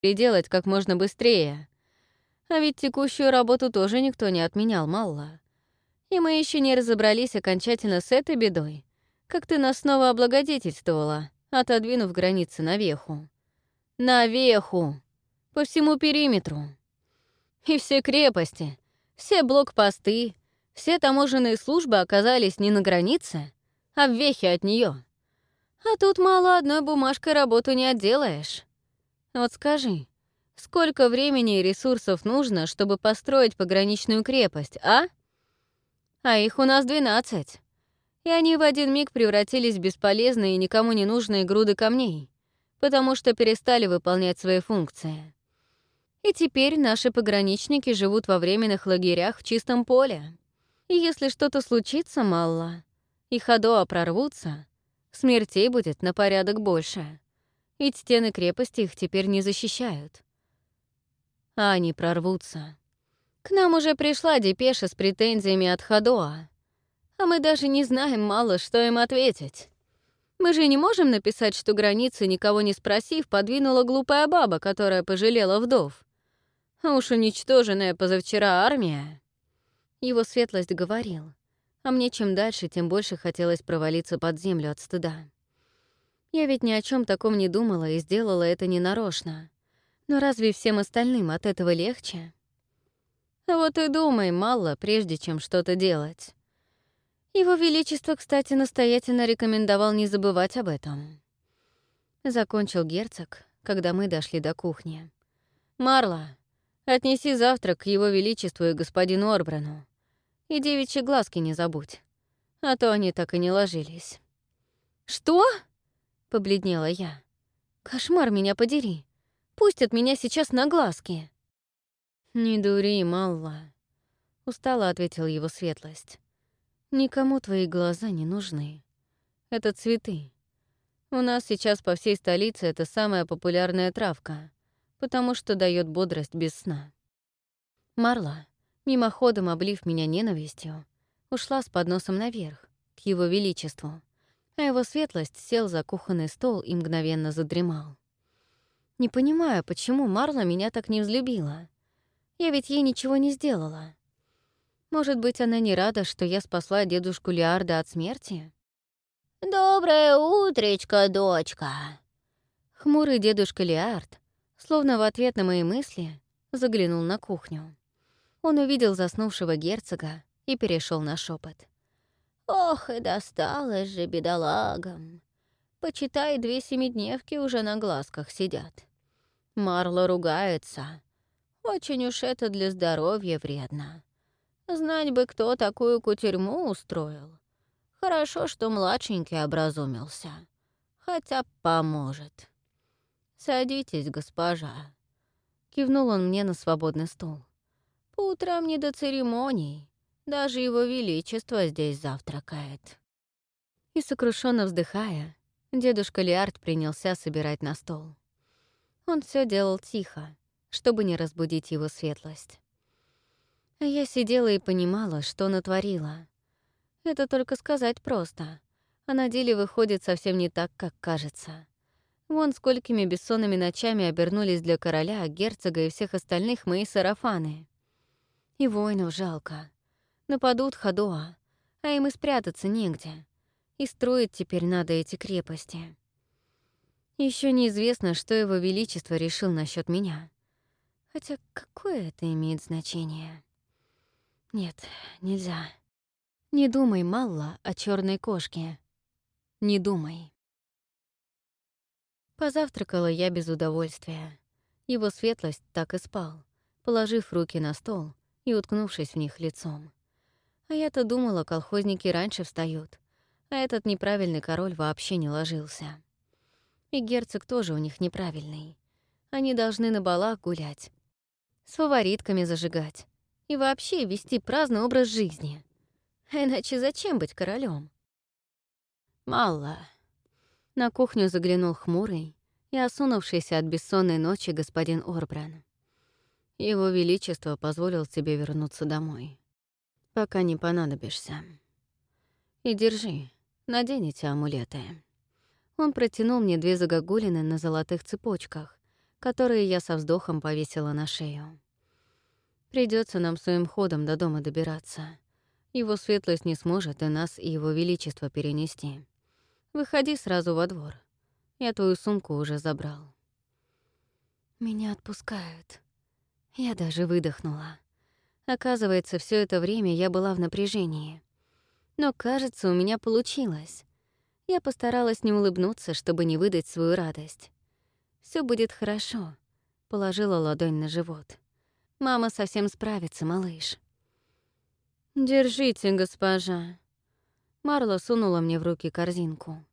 переделать как можно быстрее. А ведь текущую работу тоже никто не отменял, мало. И мы еще не разобрались окончательно с этой бедой, как ты нас снова облагодетельствовала, отодвинув границы навеху. Навеху! По всему периметру. И все крепости, все блокпосты, все таможенные службы оказались не на границе, а в вехе от нее. А тут мало одной бумажкой работу не отделаешь. Вот скажи, сколько времени и ресурсов нужно, чтобы построить пограничную крепость, а? А их у нас 12. И они в один миг превратились в бесполезные и никому не нужные груды камней, потому что перестали выполнять свои функции. И теперь наши пограничники живут во временных лагерях в чистом поле. И если что-то случится, мало, и Ходоа прорвутся, смертей будет на порядок больше. Ведь стены крепости их теперь не защищают. А они прорвутся. К нам уже пришла депеша с претензиями от Ходоа. А мы даже не знаем мало, что им ответить. Мы же не можем написать, что границы, никого не спросив, подвинула глупая баба, которая пожалела вдов. А уж уничтоженная позавчера армия. Его светлость говорил, а мне чем дальше, тем больше хотелось провалиться под землю от стыда. Я ведь ни о чем таком не думала и сделала это ненарочно. Но разве всем остальным от этого легче? Вот и думай мало, прежде чем что-то делать. Его Величество, кстати, настоятельно рекомендовал не забывать об этом. Закончил герцог, когда мы дошли до кухни. «Марла, отнеси завтрак к Его Величеству и господину Орбрану. И девичьи глазки не забудь, а то они так и не ложились». «Что?» — побледнела я. «Кошмар меня подери. Пустят меня сейчас на глазки». «Не дури, Малла», — устало ответил его светлость. «Никому твои глаза не нужны. Это цветы. У нас сейчас по всей столице это самая популярная травка, потому что дает бодрость без сна». Марла, мимоходом облив меня ненавистью, ушла с подносом наверх, к его величеству, а его светлость сел за кухонный стол и мгновенно задремал. Не понимаю, почему Марла меня так не взлюбила. Я ведь ей ничего не сделала. Может быть, она не рада, что я спасла дедушку Лиарда от смерти? «Доброе утречко, дочка!» Хмурый дедушка Лиард, словно в ответ на мои мысли, заглянул на кухню. Он увидел заснувшего герцога и перешел на шепот. «Ох, и досталось же бедолагам! Почитай, две семидневки уже на глазках сидят. Марло ругается, очень уж это для здоровья вредно. Знать бы, кто такую кутерьму устроил. Хорошо, что младшенький образумился. Хотя поможет. «Садитесь, госпожа», — кивнул он мне на свободный стул. «По утрам не до церемоний. Даже его величество здесь завтракает». И сокрушенно вздыхая, дедушка Лиард принялся собирать на стол. Он все делал тихо, чтобы не разбудить его светлость. Я сидела и понимала, что натворила. Это только сказать просто, а на деле выходит совсем не так, как кажется. Вон сколькими бессонными ночами обернулись для короля, герцога и всех остальных мои сарафаны. И воинов жалко. Нападут Хадоа, а им и спрятаться негде. И строить теперь надо эти крепости. Еще неизвестно, что его величество решил насчет меня. Хотя какое это имеет значение? Нет, нельзя. Не думай, Малла, о черной кошке. Не думай. Позавтракала я без удовольствия. Его светлость так и спал, положив руки на стол и уткнувшись в них лицом. А я-то думала, колхозники раньше встают, а этот неправильный король вообще не ложился. И герцог тоже у них неправильный. Они должны на балах гулять, с фаворитками зажигать и вообще вести праздный образ жизни. Иначе зачем быть королем? Мало. На кухню заглянул хмурый и осунувшийся от бессонной ночи господин Орбран. Его Величество позволил тебе вернуться домой, пока не понадобишься. И держи, наденете амулеты. Он протянул мне две загогулины на золотых цепочках, которые я со вздохом повесила на шею. Придется нам своим ходом до дома добираться. Его светлость не сможет и нас, и его величество перенести. Выходи сразу во двор. Я твою сумку уже забрал. Меня отпускают. Я даже выдохнула. Оказывается, все это время я была в напряжении. Но, кажется, у меня получилось. Я постаралась не улыбнуться, чтобы не выдать свою радость. Все будет хорошо», — положила ладонь на живот. «Мама совсем справится, малыш». «Держите, госпожа». Марла сунула мне в руки корзинку.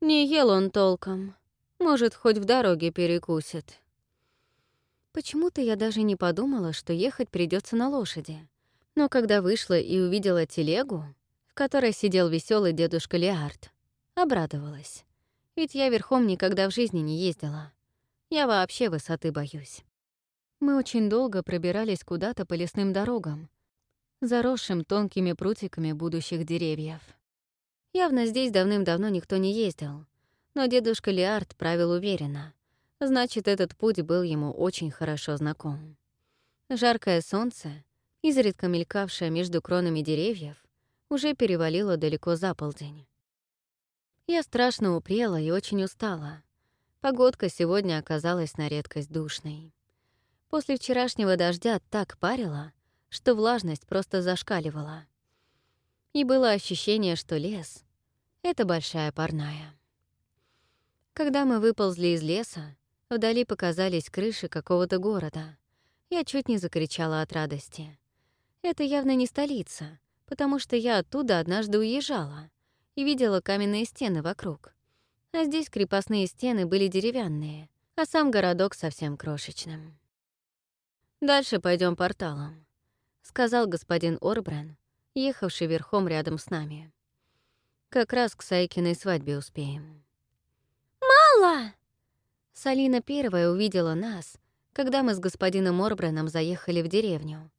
«Не ел он толком. Может, хоть в дороге перекусит». Почему-то я даже не подумала, что ехать придется на лошади. Но когда вышла и увидела телегу, в которой сидел веселый дедушка Леард, обрадовалась. Ведь я верхом никогда в жизни не ездила. Я вообще высоты боюсь. Мы очень долго пробирались куда-то по лесным дорогам, заросшим тонкими прутиками будущих деревьев. Явно здесь давным-давно никто не ездил, но дедушка Леард правил уверенно. Значит, этот путь был ему очень хорошо знаком. Жаркое солнце, изредка мелькавшее между кронами деревьев, уже перевалило далеко за полдень. Я страшно упрела и очень устала. Погодка сегодня оказалась на редкость душной. После вчерашнего дождя так парило, что влажность просто зашкаливала. И было ощущение, что лес — это большая парная. Когда мы выползли из леса, вдали показались крыши какого-то города. Я чуть не закричала от радости. Это явно не столица, потому что я оттуда однажды уезжала и видела каменные стены вокруг. А здесь крепостные стены были деревянные, а сам городок совсем крошечным. «Дальше пойдем порталом», — сказал господин Орбран, ехавший верхом рядом с нами. «Как раз к Сайкиной свадьбе успеем». «Мало!» Салина первая увидела нас, когда мы с господином Орбраном заехали в деревню.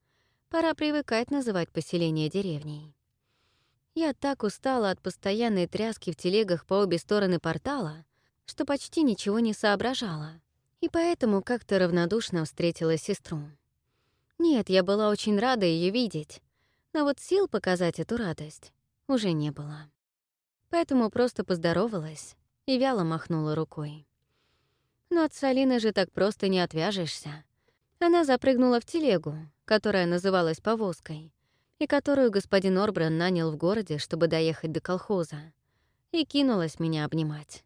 Пора привыкать называть поселение деревней. Я так устала от постоянной тряски в телегах по обе стороны портала, что почти ничего не соображала, и поэтому как-то равнодушно встретила сестру. Нет, я была очень рада ее видеть, но вот сил показать эту радость уже не было. Поэтому просто поздоровалась и вяло махнула рукой. Но от Салины же так просто не отвяжешься. Она запрыгнула в телегу, которая называлась повозкой, и которую господин Орбран нанял в городе, чтобы доехать до колхоза, и кинулась меня обнимать.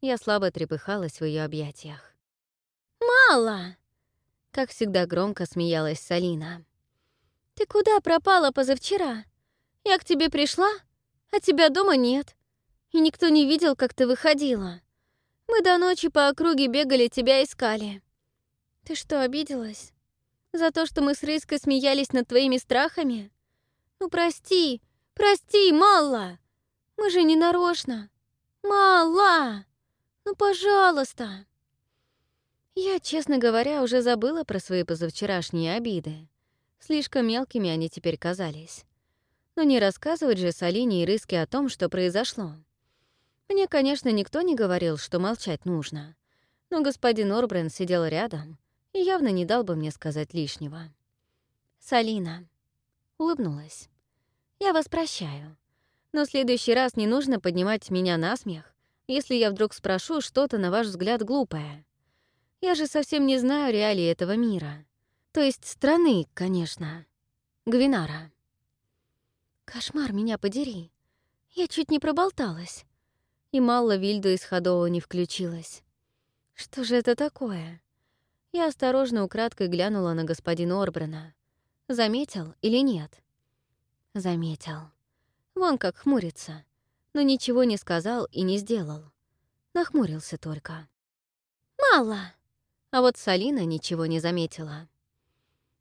Я слабо трепыхалась в ее объятиях. «Мало!» — как всегда громко смеялась Салина. «Ты куда пропала позавчера? Я к тебе пришла, а тебя дома нет. И никто не видел, как ты выходила. Мы до ночи по округе бегали, тебя искали. Ты что, обиделась? За то, что мы с Рыской смеялись над твоими страхами? Ну прости, прости, Малла! Мы же не нарочно. Малла! Ну, пожалуйста!» Я, честно говоря, уже забыла про свои позавчерашние обиды. Слишком мелкими они теперь казались. Но не рассказывать же Салине и Рыске о том, что произошло. Мне, конечно, никто не говорил, что молчать нужно. Но господин Орбрен сидел рядом и явно не дал бы мне сказать лишнего. «Салина», — улыбнулась. Я вас прощаю. Но в следующий раз не нужно поднимать меня на смех, если я вдруг спрошу что-то, на ваш взгляд, глупое. Я же совсем не знаю реалии этого мира. То есть страны, конечно. Гвинара. Кошмар, меня подери. Я чуть не проболталась. И Малла Вильду из Ходова не включилась. Что же это такое? Я осторожно украдкой глянула на господина Орбрана. Заметил или нет? Заметил. Вон как хмурится. Но ничего не сказал и не сделал. Нахмурился только. «Мало!» А вот Салина ничего не заметила.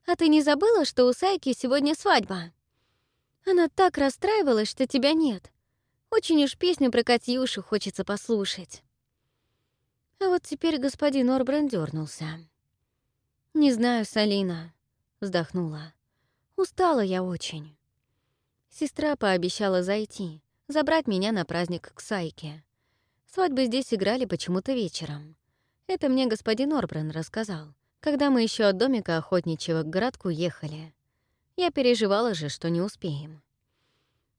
«А ты не забыла, что у Сайки сегодня свадьба? Она так расстраивалась, что тебя нет. Очень уж песню про Катюшу хочется послушать». А вот теперь господин Орбран дернулся. «Не знаю, Салина», — вздохнула. «Устала я очень». Сестра пообещала зайти, забрать меня на праздник к Сайке. Свадьбы здесь играли почему-то вечером. Это мне господин Орбран рассказал, когда мы еще от домика охотничьего к городку ехали. Я переживала же, что не успеем.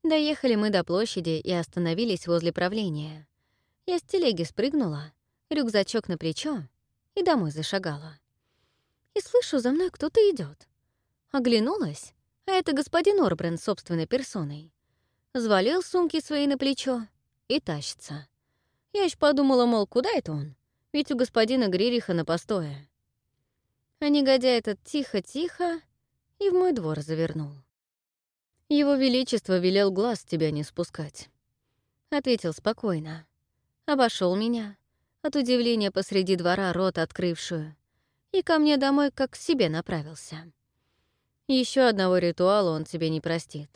Доехали мы до площади и остановились возле правления. Я с телеги спрыгнула, рюкзачок на плечо и домой зашагала. И слышу, за мной кто-то идет. Оглянулась, а это господин Орбрен собственной персоной. Звалил сумки свои на плечо и тащится. Я ещё подумала, мол, куда это он? Ведь у господина Гририха на постое. А негодяй этот тихо-тихо и в мой двор завернул. Его Величество велел глаз с тебя не спускать. Ответил спокойно. Обошел меня, от удивления посреди двора рот открывшую, и ко мне домой как к себе направился. Еще одного ритуала он тебе не простит.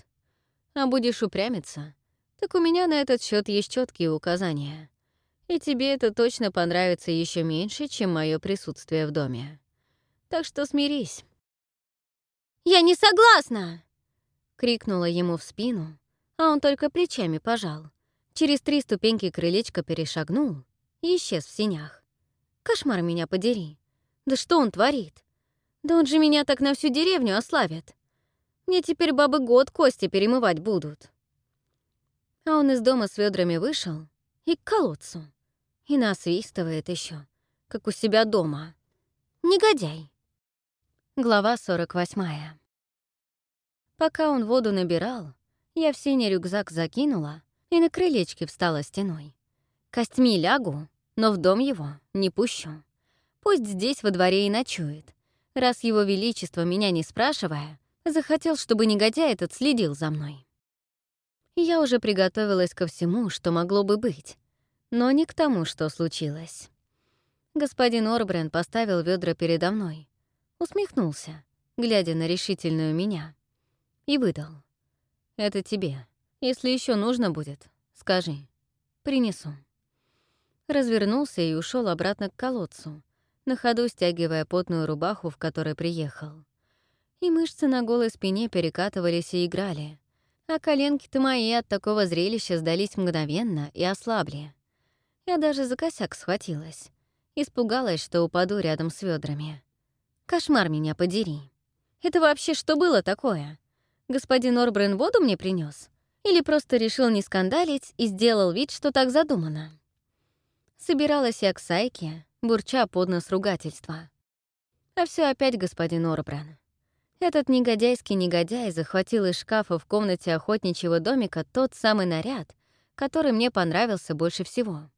А будешь упрямиться, так у меня на этот счет есть четкие указания и тебе это точно понравится еще меньше, чем мое присутствие в доме. Так что смирись». «Я не согласна!» — крикнула ему в спину, а он только плечами пожал. Через три ступеньки крылечко перешагнул и исчез в синях. Кошмар меня подери. Да что он творит? Да он же меня так на всю деревню ославит. Мне теперь бабы год кости перемывать будут. А он из дома с ведрами вышел и к колодцу. И насвистывает еще, как у себя дома. Негодяй. Глава 48. Пока он воду набирал, я в синий рюкзак закинула и на крылечке встала стеной. Костьми лягу, но в дом его не пущу. Пусть здесь во дворе и ночует, раз его величество, меня не спрашивая, захотел, чтобы негодяй этот следил за мной. Я уже приготовилась ко всему, что могло бы быть, но не к тому, что случилось. Господин Орбрен поставил ведра передо мной, усмехнулся, глядя на решительную меня, и выдал. «Это тебе. Если еще нужно будет, скажи. Принесу». Развернулся и ушел обратно к колодцу, на ходу стягивая потную рубаху, в которой приехал. И мышцы на голой спине перекатывались и играли, а коленки-то мои от такого зрелища сдались мгновенно и ослабли. Я даже за косяк схватилась. Испугалась, что упаду рядом с ведрами. Кошмар меня подери. Это вообще что было такое? Господин Орбрен воду мне принес? Или просто решил не скандалить и сделал вид, что так задумано? Собиралась я к Сайке, бурча под нос ругательства. А все опять господин Орбран. Этот негодяйский негодяй захватил из шкафа в комнате охотничьего домика тот самый наряд, который мне понравился больше всего.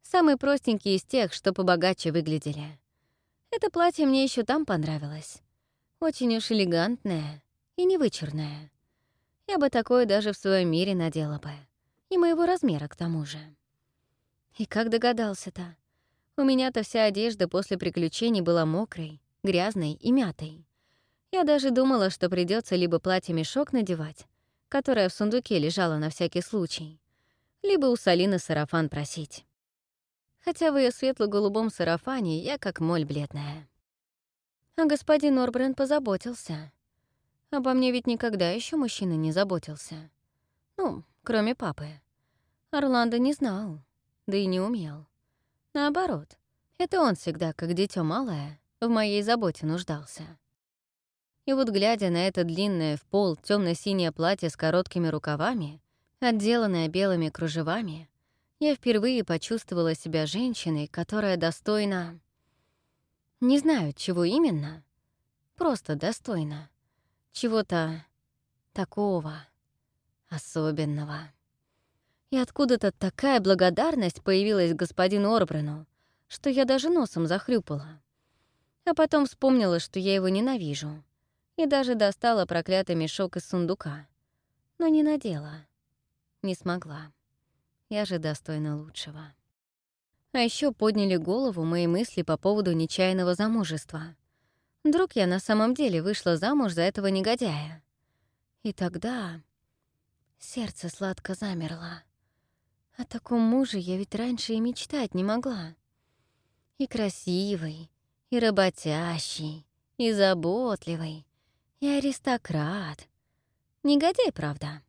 Самый простенький из тех, что побогаче выглядели. Это платье мне еще там понравилось. Очень уж элегантное и невычурное. Я бы такое даже в своем мире надела бы. И моего размера к тому же. И как догадался-то? У меня-то вся одежда после приключений была мокрой, грязной и мятой. Я даже думала, что придется либо платье-мешок надевать, которое в сундуке лежало на всякий случай, либо у Салины сарафан просить хотя в ее светло-голубом сарафане я как моль бледная. А господин Орбрен позаботился. Обо мне ведь никогда еще мужчина не заботился. Ну, кроме папы. Орландо не знал, да и не умел. Наоборот, это он всегда, как дитё малое, в моей заботе нуждался. И вот глядя на это длинное в пол темно синее платье с короткими рукавами, отделанное белыми кружевами, я впервые почувствовала себя женщиной, которая достойна... Не знаю, чего именно. Просто достойна. Чего-то такого особенного. И откуда-то такая благодарность появилась господину Орбрену, что я даже носом захлюпала. А потом вспомнила, что я его ненавижу, и даже достала проклятый мешок из сундука. Но не надела. Не смогла. Я же достойна лучшего. А еще подняли голову мои мысли по поводу нечаянного замужества. Вдруг я на самом деле вышла замуж за этого негодяя. И тогда сердце сладко замерло. О таком муже я ведь раньше и мечтать не могла. И красивый, и работящий, и заботливый, и аристократ. Негодяй, правда.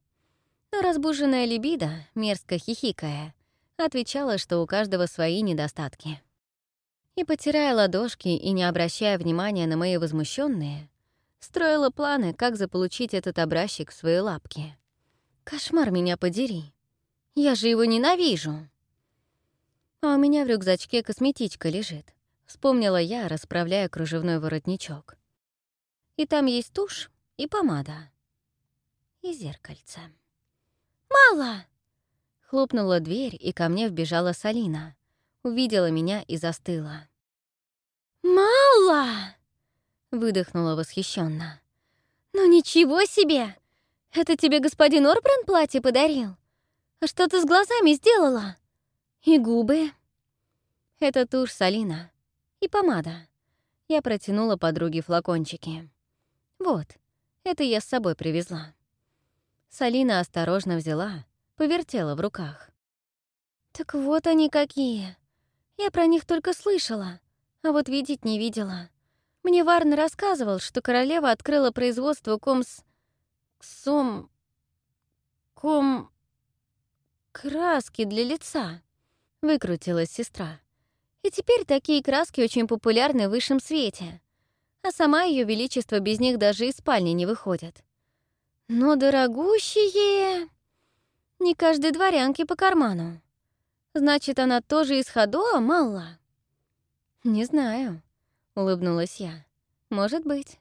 Но разбуженная либидо, мерзко хихикая, отвечала, что у каждого свои недостатки. И, потирая ладошки и не обращая внимания на мои возмущенные, строила планы, как заполучить этот образчик в свои лапки. Кошмар меня подери. Я же его ненавижу. А у меня в рюкзачке косметичка лежит. Вспомнила я, расправляя кружевной воротничок. И там есть тушь и помада. И зеркальце. «Мало!» Хлопнула дверь, и ко мне вбежала Салина. Увидела меня и застыла. «Мало!» — выдохнула восхищенно. «Ну ничего себе! Это тебе господин Орбран платье подарил? А что ты с глазами сделала? И губы?» «Это тушь Салина. И помада». Я протянула подруге флакончики. «Вот, это я с собой привезла». Салина осторожно взяла, повертела в руках. «Так вот они какие. Я про них только слышала, а вот видеть не видела. Мне Варн рассказывал, что королева открыла производство комс... сом... ком... краски для лица», — выкрутилась сестра. «И теперь такие краски очень популярны в высшем свете, а сама Ее Величество без них даже из спальни не выходит. Но дорогущие...» Не каждой дворянке по карману. Значит, она тоже из Ходоа, Малла? Не знаю, улыбнулась я. Может быть.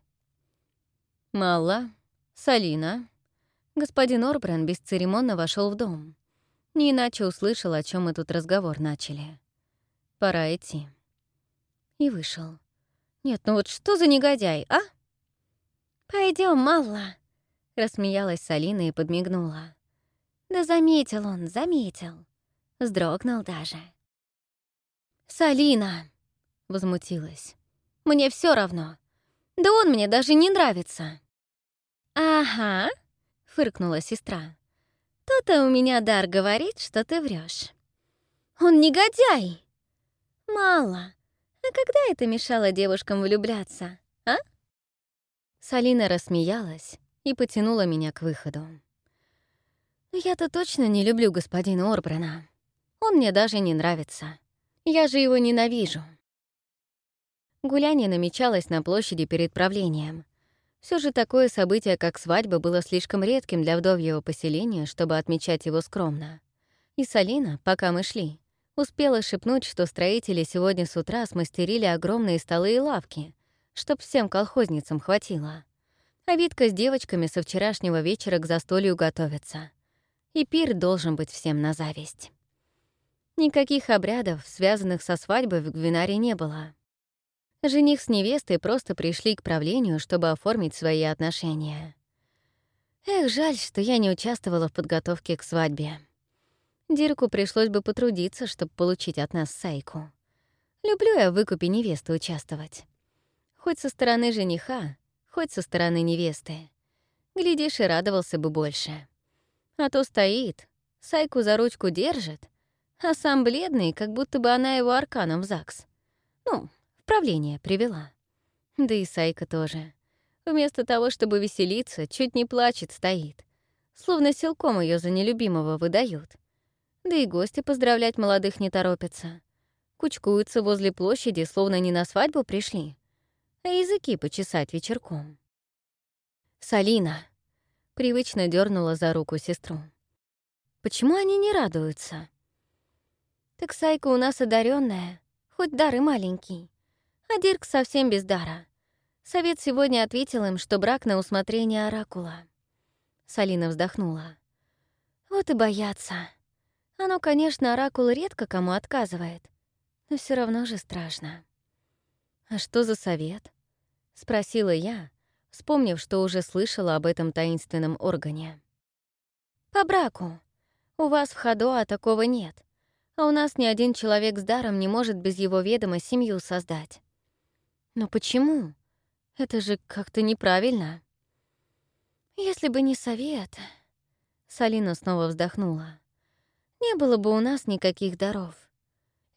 Малла, Салина. Господин Орбран бесцеремонно вошел в дом. Не иначе услышал, о чем мы тут разговор начали. Пора идти. И вышел. Нет, ну вот что за негодяй, а? Пойдем, Малла, рассмеялась Салина и подмигнула. Да заметил он, заметил. Вздрогнул даже. «Салина!» — возмутилась. «Мне все равно. Да он мне даже не нравится». «Ага», — фыркнула сестра. «То-то у меня дар говорит, что ты врешь. «Он негодяй!» «Мало. А когда это мешало девушкам влюбляться, а?» Салина рассмеялась и потянула меня к выходу. Я-то точно не люблю господина Орбрана. Он мне даже не нравится. Я же его ненавижу. Гуляние намечалось на площади перед правлением. Все же такое событие, как свадьба, было слишком редким для вдовьего поселения, чтобы отмечать его скромно. И Салина, пока мы шли, успела шепнуть, что строители сегодня с утра смастерили огромные столы и лавки, чтоб всем колхозницам хватило. А Витка с девочками со вчерашнего вечера к застолью готовятся и пир должен быть всем на зависть. Никаких обрядов, связанных со свадьбой, в Гвинаре не было. Жених с невестой просто пришли к правлению, чтобы оформить свои отношения. Эх, жаль, что я не участвовала в подготовке к свадьбе. Дирку пришлось бы потрудиться, чтобы получить от нас сайку. Люблю я в выкупе невесты участвовать. Хоть со стороны жениха, хоть со стороны невесты. Глядишь, и радовался бы больше. А то стоит, Сайку за ручку держит, а сам бледный, как будто бы она его арканом в ЗАГС. Ну, в правление привела. Да и Сайка тоже. Вместо того, чтобы веселиться, чуть не плачет, стоит. Словно силком ее за нелюбимого выдают. Да и гости поздравлять молодых не торопятся. Кучкуются возле площади, словно не на свадьбу пришли, а языки почесать вечерком. «Салина!» Привычно дернула за руку сестру. Почему они не радуются? Так Сайка у нас одаренная, хоть дар и маленький. А Дирк совсем без дара. Совет сегодня ответил им, что брак на усмотрение Оракула. Салина вздохнула. Вот и боятся. Оно, конечно, Оракул редко кому отказывает, но все равно же страшно. «А что за совет?» — спросила я, вспомнив, что уже слышала об этом таинственном органе. «По браку. У вас в Хадоа такого нет, а у нас ни один человек с даром не может без его ведома семью создать». «Но почему? Это же как-то неправильно». «Если бы не совет...» Салина снова вздохнула. «Не было бы у нас никаких даров.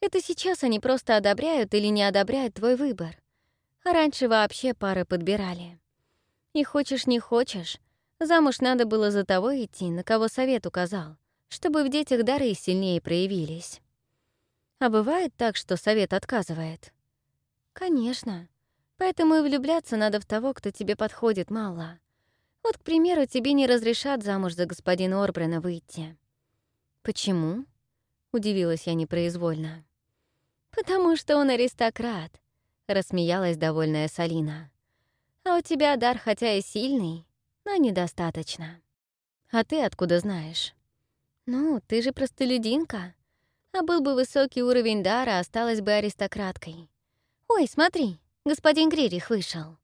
Это сейчас они просто одобряют или не одобряют твой выбор. А раньше вообще пары подбирали. И хочешь не хочешь, замуж надо было за того идти, на кого совет указал, чтобы в детях дары сильнее проявились. А бывает так, что совет отказывает. Конечно. Поэтому и влюбляться надо в того, кто тебе подходит мало. Вот, к примеру, тебе не разрешат замуж за господина Орбрена выйти. Почему? Удивилась я непроизвольно. Потому что он аристократ, рассмеялась довольная Салина. А у тебя дар хотя и сильный, но недостаточно. А ты откуда знаешь? Ну, ты же простолюдинка. А был бы высокий уровень дара, осталась бы аристократкой. Ой, смотри, господин Гририх вышел.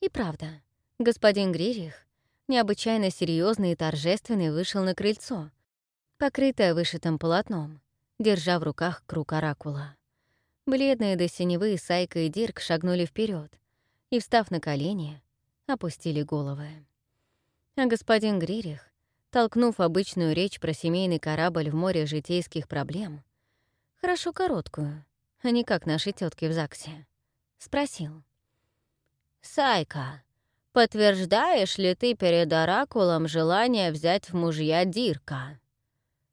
И правда, господин Гририх, необычайно серьезный и торжественный, вышел на крыльцо, покрытое вышитым полотном, держа в руках круг оракула. Бледные до синевы Сайка и Дирк шагнули вперед и, встав на колени, опустили головы. А господин Гририх, толкнув обычную речь про семейный корабль в море житейских проблем, хорошо короткую, а не как наши тетки в ЗАГСе, спросил. «Сайка, подтверждаешь ли ты перед Оракулом желание взять в мужья Дирка?»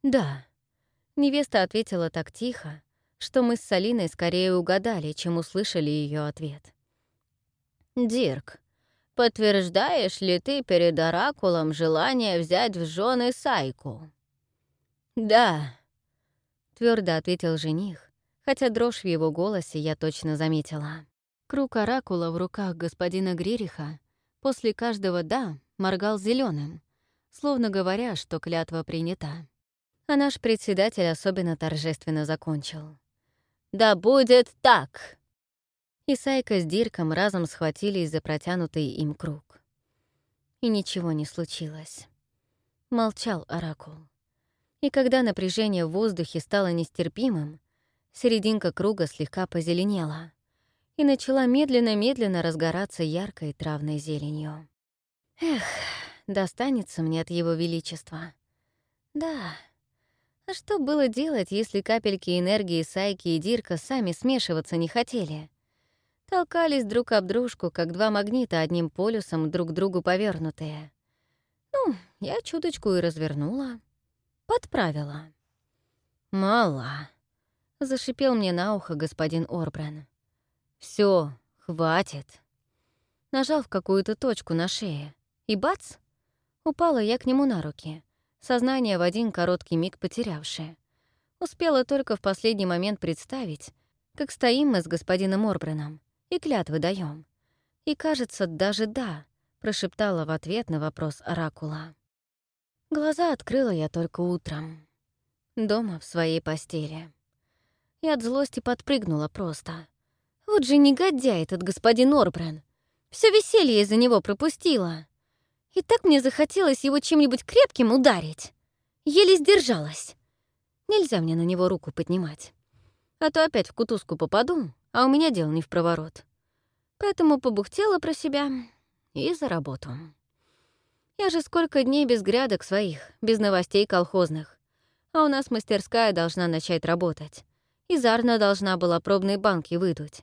«Да», — невеста ответила так тихо, что мы с Салиной скорее угадали, чем услышали ее ответ. «Дирк, Подтверждаешь ли ты перед Оракулом желание взять в жены Сайку?» «Да», — твердо ответил жених, хотя дрожь в его голосе я точно заметила. Круг Оракула в руках господина Гририха после каждого «да» моргал зеленым, словно говоря, что клятва принята. А наш председатель особенно торжественно закончил. «Да будет так!» И Сайка с Дирком разом схватились за протянутый им круг. И ничего не случилось. Молчал Оракул. И когда напряжение в воздухе стало нестерпимым, серединка круга слегка позеленела и начала медленно-медленно разгораться яркой травной зеленью. Эх, достанется мне от его величества. Да. А что было делать, если капельки энергии Сайки и Дирка сами смешиваться не хотели? Толкались друг об дружку, как два магнита одним полюсом друг к другу повернутые. Ну, я чуточку и развернула. Подправила. «Мало», — зашипел мне на ухо господин Орбрен. Все, хватит». Нажал в какую-то точку на шее, и бац! Упала я к нему на руки, сознание в один короткий миг потерявшее. Успела только в последний момент представить, как стоим мы с господином Орбреном, и клятвы даем. И, кажется, даже «да», — прошептала в ответ на вопрос Оракула. Глаза открыла я только утром. Дома, в своей постели. И от злости подпрыгнула просто. Вот же негодяй этот господин Орбрен. Все веселье из-за него пропустила. И так мне захотелось его чем-нибудь крепким ударить. Еле сдержалась. Нельзя мне на него руку поднимать. А то опять в кутузку попаду, а у меня дел не в проворот. Поэтому побухтела про себя и за работу. Я же сколько дней без грядок своих, без новостей колхозных. А у нас мастерская должна начать работать. И Зарна должна была пробные банки выдуть.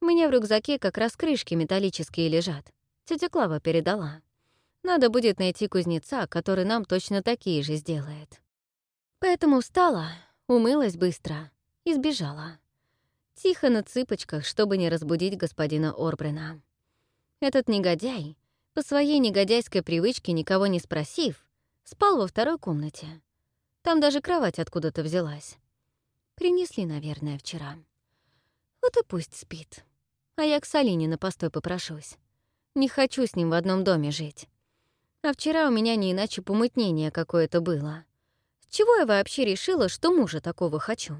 У меня в рюкзаке как раз крышки металлические лежат. Тетя Клава передала. Надо будет найти кузнеца, который нам точно такие же сделает. Поэтому встала, умылась быстро и сбежала. Тихо на цыпочках, чтобы не разбудить господина Орбрена. Этот негодяй, по своей негодяйской привычке никого не спросив, спал во второй комнате. Там даже кровать откуда-то взялась. Принесли, наверное, вчера. Вот и пусть спит. А я к Салине на постой попрошусь. Не хочу с ним в одном доме жить. А вчера у меня не иначе помутнение какое-то было. С чего я вообще решила, что мужа такого хочу?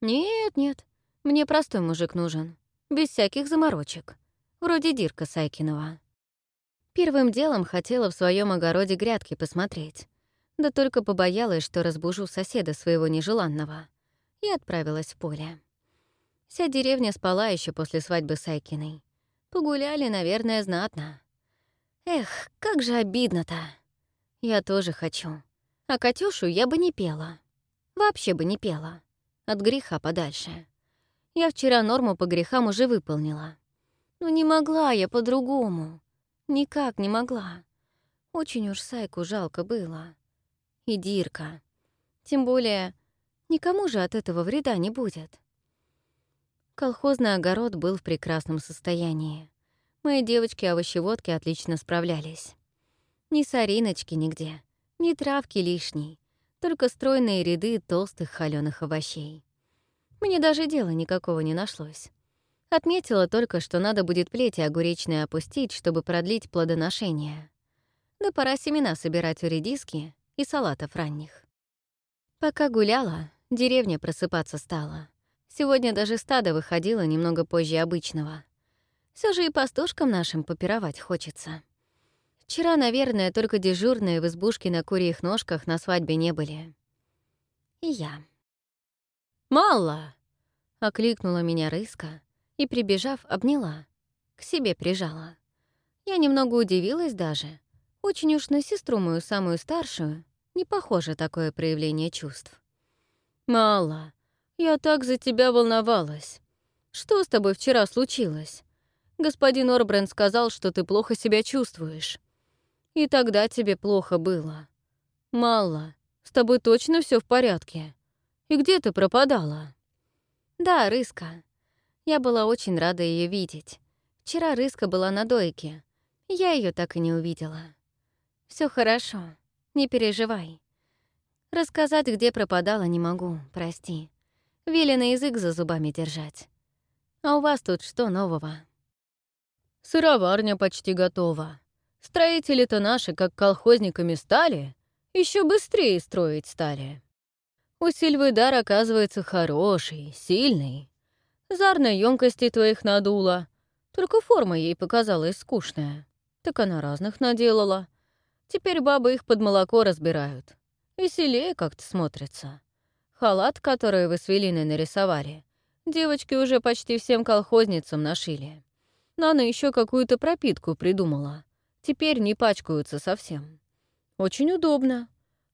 Нет-нет, мне простой мужик нужен, без всяких заморочек, вроде Дирка Сайкинова. Первым делом хотела в своем огороде грядки посмотреть, да только побоялась, что разбужу соседа своего нежеланного, и отправилась в поле. Вся деревня спала еще после свадьбы Сайкиной. Погуляли, наверное, знатно. Эх, как же обидно-то. Я тоже хочу. А Катюшу я бы не пела. Вообще бы не пела. От греха подальше. Я вчера норму по грехам уже выполнила. Но не могла я по-другому. Никак не могла. Очень уж Сайку жалко было. И Дирка. Тем более, никому же от этого вреда не будет. Колхозный огород был в прекрасном состоянии. Мои девочки-овощеводки отлично справлялись. Ни сориночки нигде, ни травки лишней, только стройные ряды толстых холёных овощей. Мне даже дела никакого не нашлось. Отметила только, что надо будет плети огуречные опустить, чтобы продлить плодоношение. Да пора семена собирать у редиски и салатов ранних. Пока гуляла, деревня просыпаться стала. Сегодня даже стадо выходило немного позже обычного. Все же и пастушкам нашим попировать хочется. Вчера, наверное, только дежурные в избушке на курьих ножках на свадьбе не были. И я. «Мало!» — окликнула меня рыска и, прибежав, обняла. К себе прижала. Я немного удивилась даже. Очень уж на сестру мою самую старшую не похоже такое проявление чувств. «Мало, я так за тебя волновалась. Что с тобой вчера случилось? Господин Орбрен сказал, что ты плохо себя чувствуешь. И тогда тебе плохо было. Мало, с тобой точно все в порядке? И где ты пропадала?» «Да, Рыска. Я была очень рада ее видеть. Вчера Рыска была на дойке. Я ее так и не увидела. Все хорошо, не переживай. Рассказать, где пропадала, не могу, прости. Велено язык за зубами держать. А у вас тут что нового?» «Сыроварня почти готова. Строители-то наши, как колхозниками стали, еще быстрее строить стали. У Сильвы дар, оказывается, хороший, сильный. Зарной емкости твоих надула, только форма ей показалась скучная. Так она разных наделала. Теперь бабы их под молоко разбирают. Веселее как-то смотрится. Халат, который вы с Велиной нарисовали, девочки уже почти всем колхозницам нашили. Нана еще какую-то пропитку придумала. Теперь не пачкаются совсем. Очень удобно.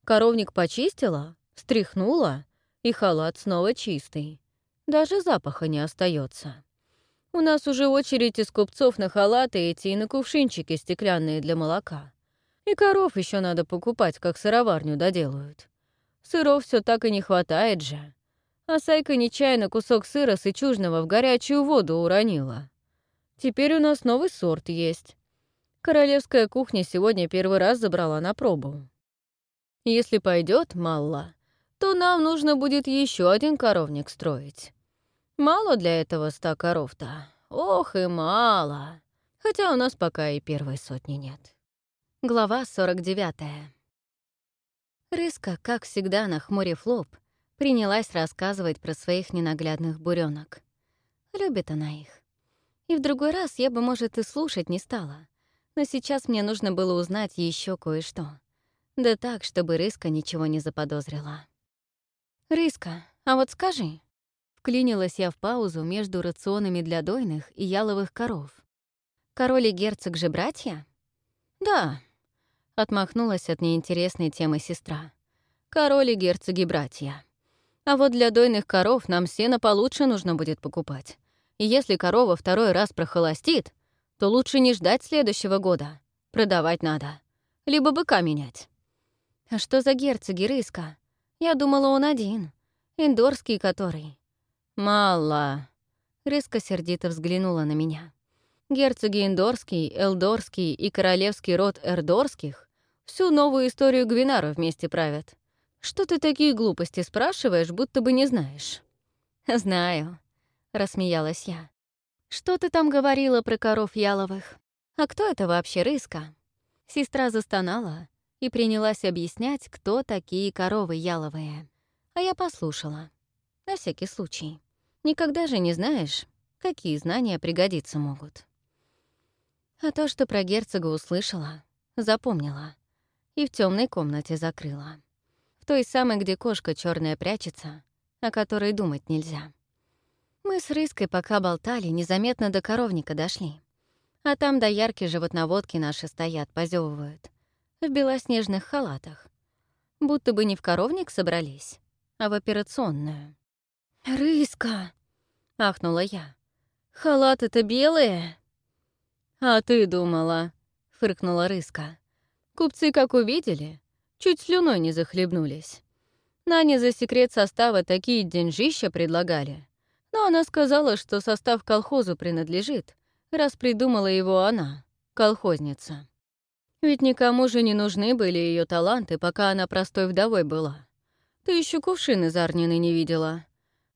Коровник почистила, стряхнула, и халат снова чистый. Даже запаха не остается. У нас уже очередь из купцов на халаты эти и на кувшинчики стеклянные для молока. И коров еще надо покупать, как сыроварню доделают. Сыров все так и не хватает же. А Сайка нечаянно кусок сыра сычужного в горячую воду уронила. Теперь у нас новый сорт есть. Королевская кухня сегодня первый раз забрала на пробу. Если пойдет Малла, то нам нужно будет еще один коровник строить. Мало для этого ста коров-то. Ох и мало. Хотя у нас пока и первой сотни нет. Глава 49. Рыска, как всегда, на хмуре флоп, принялась рассказывать про своих ненаглядных буренок. Любит она их. И в другой раз я бы, может, и слушать не стала но сейчас мне нужно было узнать еще кое-что. Да так, чтобы Рыска ничего не заподозрила. «Рыска, а вот скажи...» Вклинилась я в паузу между рационами для дойных и яловых коров. «Король и герцог же братья?» «Да», — отмахнулась от неинтересной темы сестра. «Король и герцоги братья. А вот для дойных коров нам сено получше нужно будет покупать. И если корова второй раз прохолостит, то лучше не ждать следующего года. Продавать надо. Либо быка менять. А что за герцоги Рыска? Я думала, он один. Индорский который. Мало. Рыска сердито взглянула на меня. Герцоги Индорский, Элдорский и королевский род Эрдорских всю новую историю Гвинара вместе правят. Что ты такие глупости спрашиваешь, будто бы не знаешь? «Знаю», — рассмеялась я. «Что ты там говорила про коров яловых? А кто это вообще рыска?» Сестра застонала и принялась объяснять, кто такие коровы яловые. А я послушала. На всякий случай. Никогда же не знаешь, какие знания пригодиться могут. А то, что про герцога услышала, запомнила и в темной комнате закрыла. В той самой, где кошка черная прячется, о которой думать нельзя. Мы с Рыской, пока болтали, незаметно до коровника дошли. А там до яркие животноводки наши стоят, позевывают. В белоснежных халатах. Будто бы не в коровник собрались, а в операционную. «Рыска!» — ахнула я. «Халаты-то белые?» «А ты думала?» — фыркнула Рыска. «Купцы, как увидели, чуть слюной не захлебнулись. Нане за секрет состава такие деньжища предлагали, Но она сказала, что состав колхозу принадлежит, раз придумала его она, колхозница. Ведь никому же не нужны были ее таланты, пока она простой вдовой была. Ты еще кувшины зарнины не видела.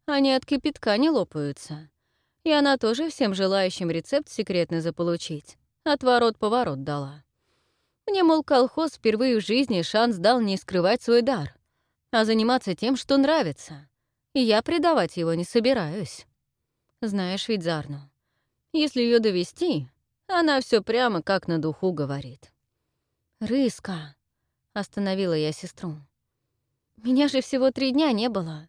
Они от кипятка не лопаются. И она тоже всем желающим рецепт секретный заполучить. Отворот-поворот дала. Мне, мол, колхоз впервые в жизни шанс дал не скрывать свой дар, а заниматься тем, что нравится. И я предавать его не собираюсь. Знаешь ведь Зарну. Если ее довести, она все прямо как на духу говорит. «Рыска!» — остановила я сестру. «Меня же всего три дня не было.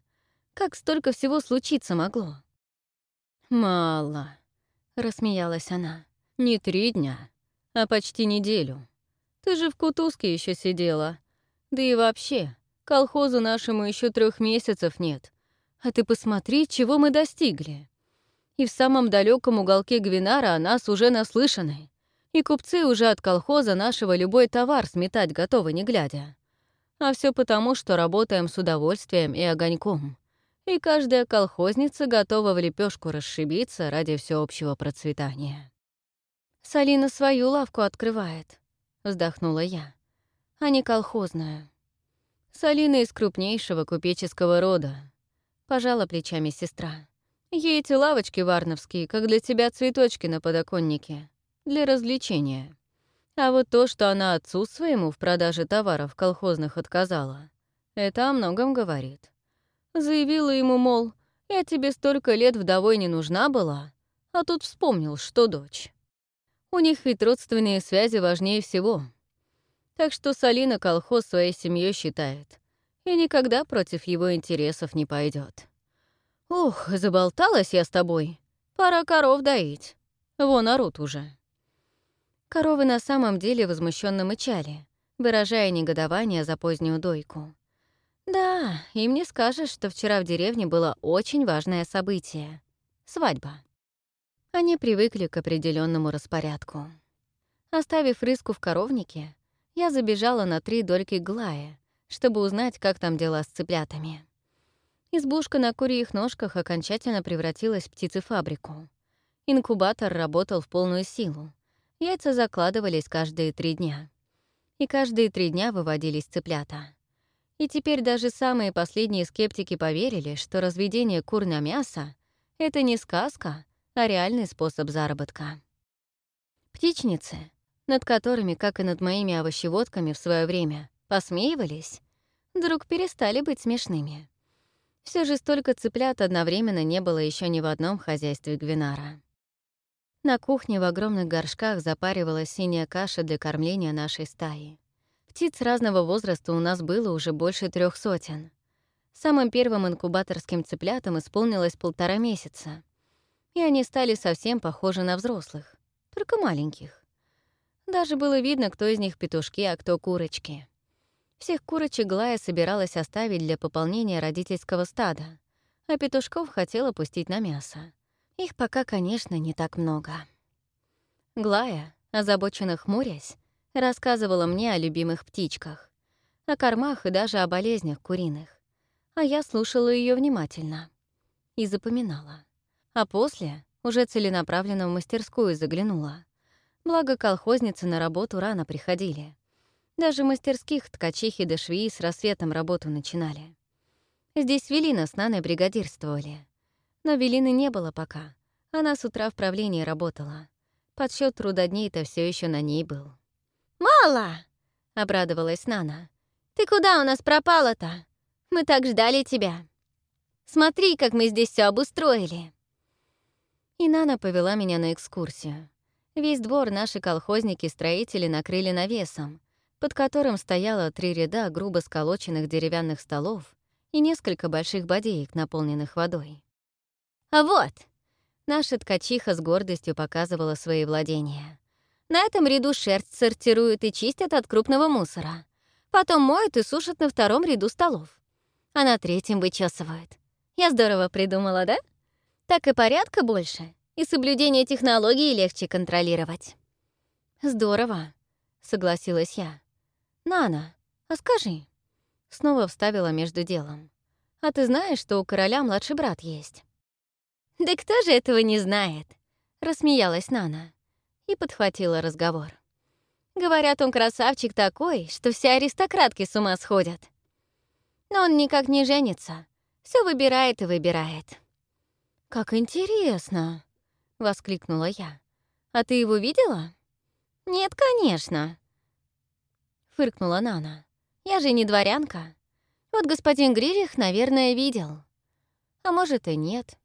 Как столько всего случиться могло?» «Мало», — рассмеялась она. «Не три дня, а почти неделю. Ты же в кутузке еще сидела. Да и вообще, колхозу нашему еще трех месяцев нет. А ты посмотри, чего мы достигли. И в самом далеком уголке Гвинара о нас уже наслышаны. И купцы уже от колхоза нашего любой товар сметать готовы, не глядя. А все потому, что работаем с удовольствием и огоньком. И каждая колхозница готова в лепешку расшибиться ради всеобщего процветания. «Салина свою лавку открывает», — вздохнула я, — «а не колхозную». Салина из крупнейшего купеческого рода, Пожала плечами сестра. Ей эти лавочки варновские, как для тебя цветочки на подоконнике. Для развлечения. А вот то, что она отцу своему в продаже товаров колхозных отказала, это о многом говорит. Заявила ему, мол, я тебе столько лет вдовой не нужна была, а тут вспомнил, что дочь. У них ведь родственные связи важнее всего. Так что Салина колхоз своей семьей считает и никогда против его интересов не пойдет. Ух, заболталась я с тобой. Пора коров доить. Вон орут уже. Коровы на самом деле возмущенно мычали, выражая негодование за позднюю дойку. Да, им не скажешь, что вчера в деревне было очень важное событие — свадьба. Они привыкли к определенному распорядку. Оставив рыску в коровнике, я забежала на три дольки Глая, чтобы узнать, как там дела с цыплятами. Избушка на курьих ножках окончательно превратилась в птицефабрику. Инкубатор работал в полную силу. Яйца закладывались каждые три дня. И каждые три дня выводились цыплята. И теперь даже самые последние скептики поверили, что разведение кур на мясо — это не сказка, а реальный способ заработка. Птичницы, над которыми, как и над моими овощеводками в свое время, посмеивались, вдруг перестали быть смешными. Все же столько цыплят одновременно не было еще ни в одном хозяйстве Гвинара. На кухне в огромных горшках запаривалась синяя каша для кормления нашей стаи. Птиц разного возраста у нас было уже больше трех сотен. Самым первым инкубаторским цыплятам исполнилось полтора месяца. И они стали совсем похожи на взрослых, только маленьких. Даже было видно, кто из них петушки, а кто курочки. Всех курочек Глая собиралась оставить для пополнения родительского стада, а петушков хотела пустить на мясо. Их пока, конечно, не так много. Глая, озабоченно хмурясь, рассказывала мне о любимых птичках, о кормах и даже о болезнях куриных. А я слушала ее внимательно и запоминала. А после уже целенаправленно в мастерскую заглянула. Благо колхозницы на работу рано приходили. Даже мастерских ткачихи до швеи с рассветом работу начинали. Здесь Велина с Наной бригадирствовали. Но Велины не было пока. Она с утра в правлении работала. Подсчет трудодней-то все еще на ней был. «Мало!» — обрадовалась Нана. «Ты куда у нас пропала-то? Мы так ждали тебя. Смотри, как мы здесь все обустроили». И Нана повела меня на экскурсию. Весь двор наши колхозники-строители накрыли навесом, под которым стояло три ряда грубо сколоченных деревянных столов и несколько больших бодеек, наполненных водой. «А вот!» — наша ткачиха с гордостью показывала свои владения. «На этом ряду шерсть сортируют и чистят от крупного мусора. Потом моют и сушат на втором ряду столов. А на третьем вычесывают. Я здорово придумала, да? Так и порядка больше, и соблюдение технологий легче контролировать». «Здорово», — согласилась я. «Нана, а скажи...» Снова вставила между делом. «А ты знаешь, что у короля младший брат есть?» «Да кто же этого не знает?» — рассмеялась Нана и подхватила разговор. «Говорят, он красавчик такой, что все аристократки с ума сходят. Но он никак не женится, все выбирает и выбирает». «Как интересно!» — воскликнула я. «А ты его видела?» «Нет, конечно», — фыркнула Нана. «Я же не дворянка. Вот господин Гририх, наверное, видел. А может, и нет.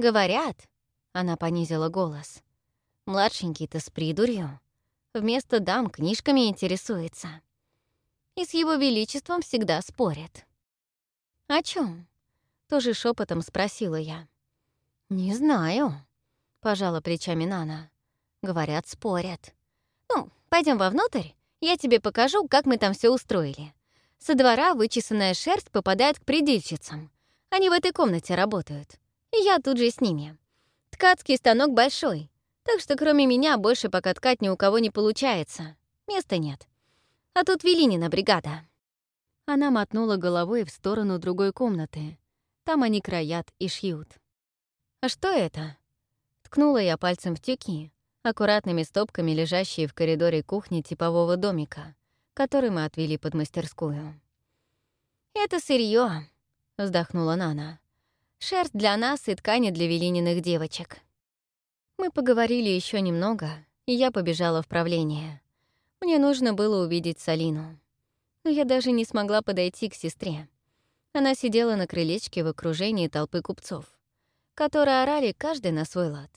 Говорят, — она понизила голос, — младшенький-то с придурью. Вместо дам книжками интересуется. И с его величеством всегда спорят. «О чем? тоже шепотом спросила я. «Не знаю», — пожала плечами Нана. «Говорят, спорят. Ну, пойдем вовнутрь, я тебе покажу, как мы там все устроили. Со двора вычесанная шерсть попадает к предельщицам. Они в этой комнате работают. Я тут же с ними. Ткацкий станок большой, так что кроме меня больше пока ткать ни у кого не получается. Места нет. А тут Велинина бригада». Она мотнула головой в сторону другой комнаты. Там они краят и шьют. «А что это?» Ткнула я пальцем в тюки, аккуратными стопками лежащие в коридоре кухни типового домика, который мы отвели под мастерскую. «Это сырье, вздохнула Нана. «Шерсть для нас и ткани для Велининых девочек». Мы поговорили еще немного, и я побежала в правление. Мне нужно было увидеть Салину. Но я даже не смогла подойти к сестре. Она сидела на крылечке в окружении толпы купцов которые орали каждый на свой лад.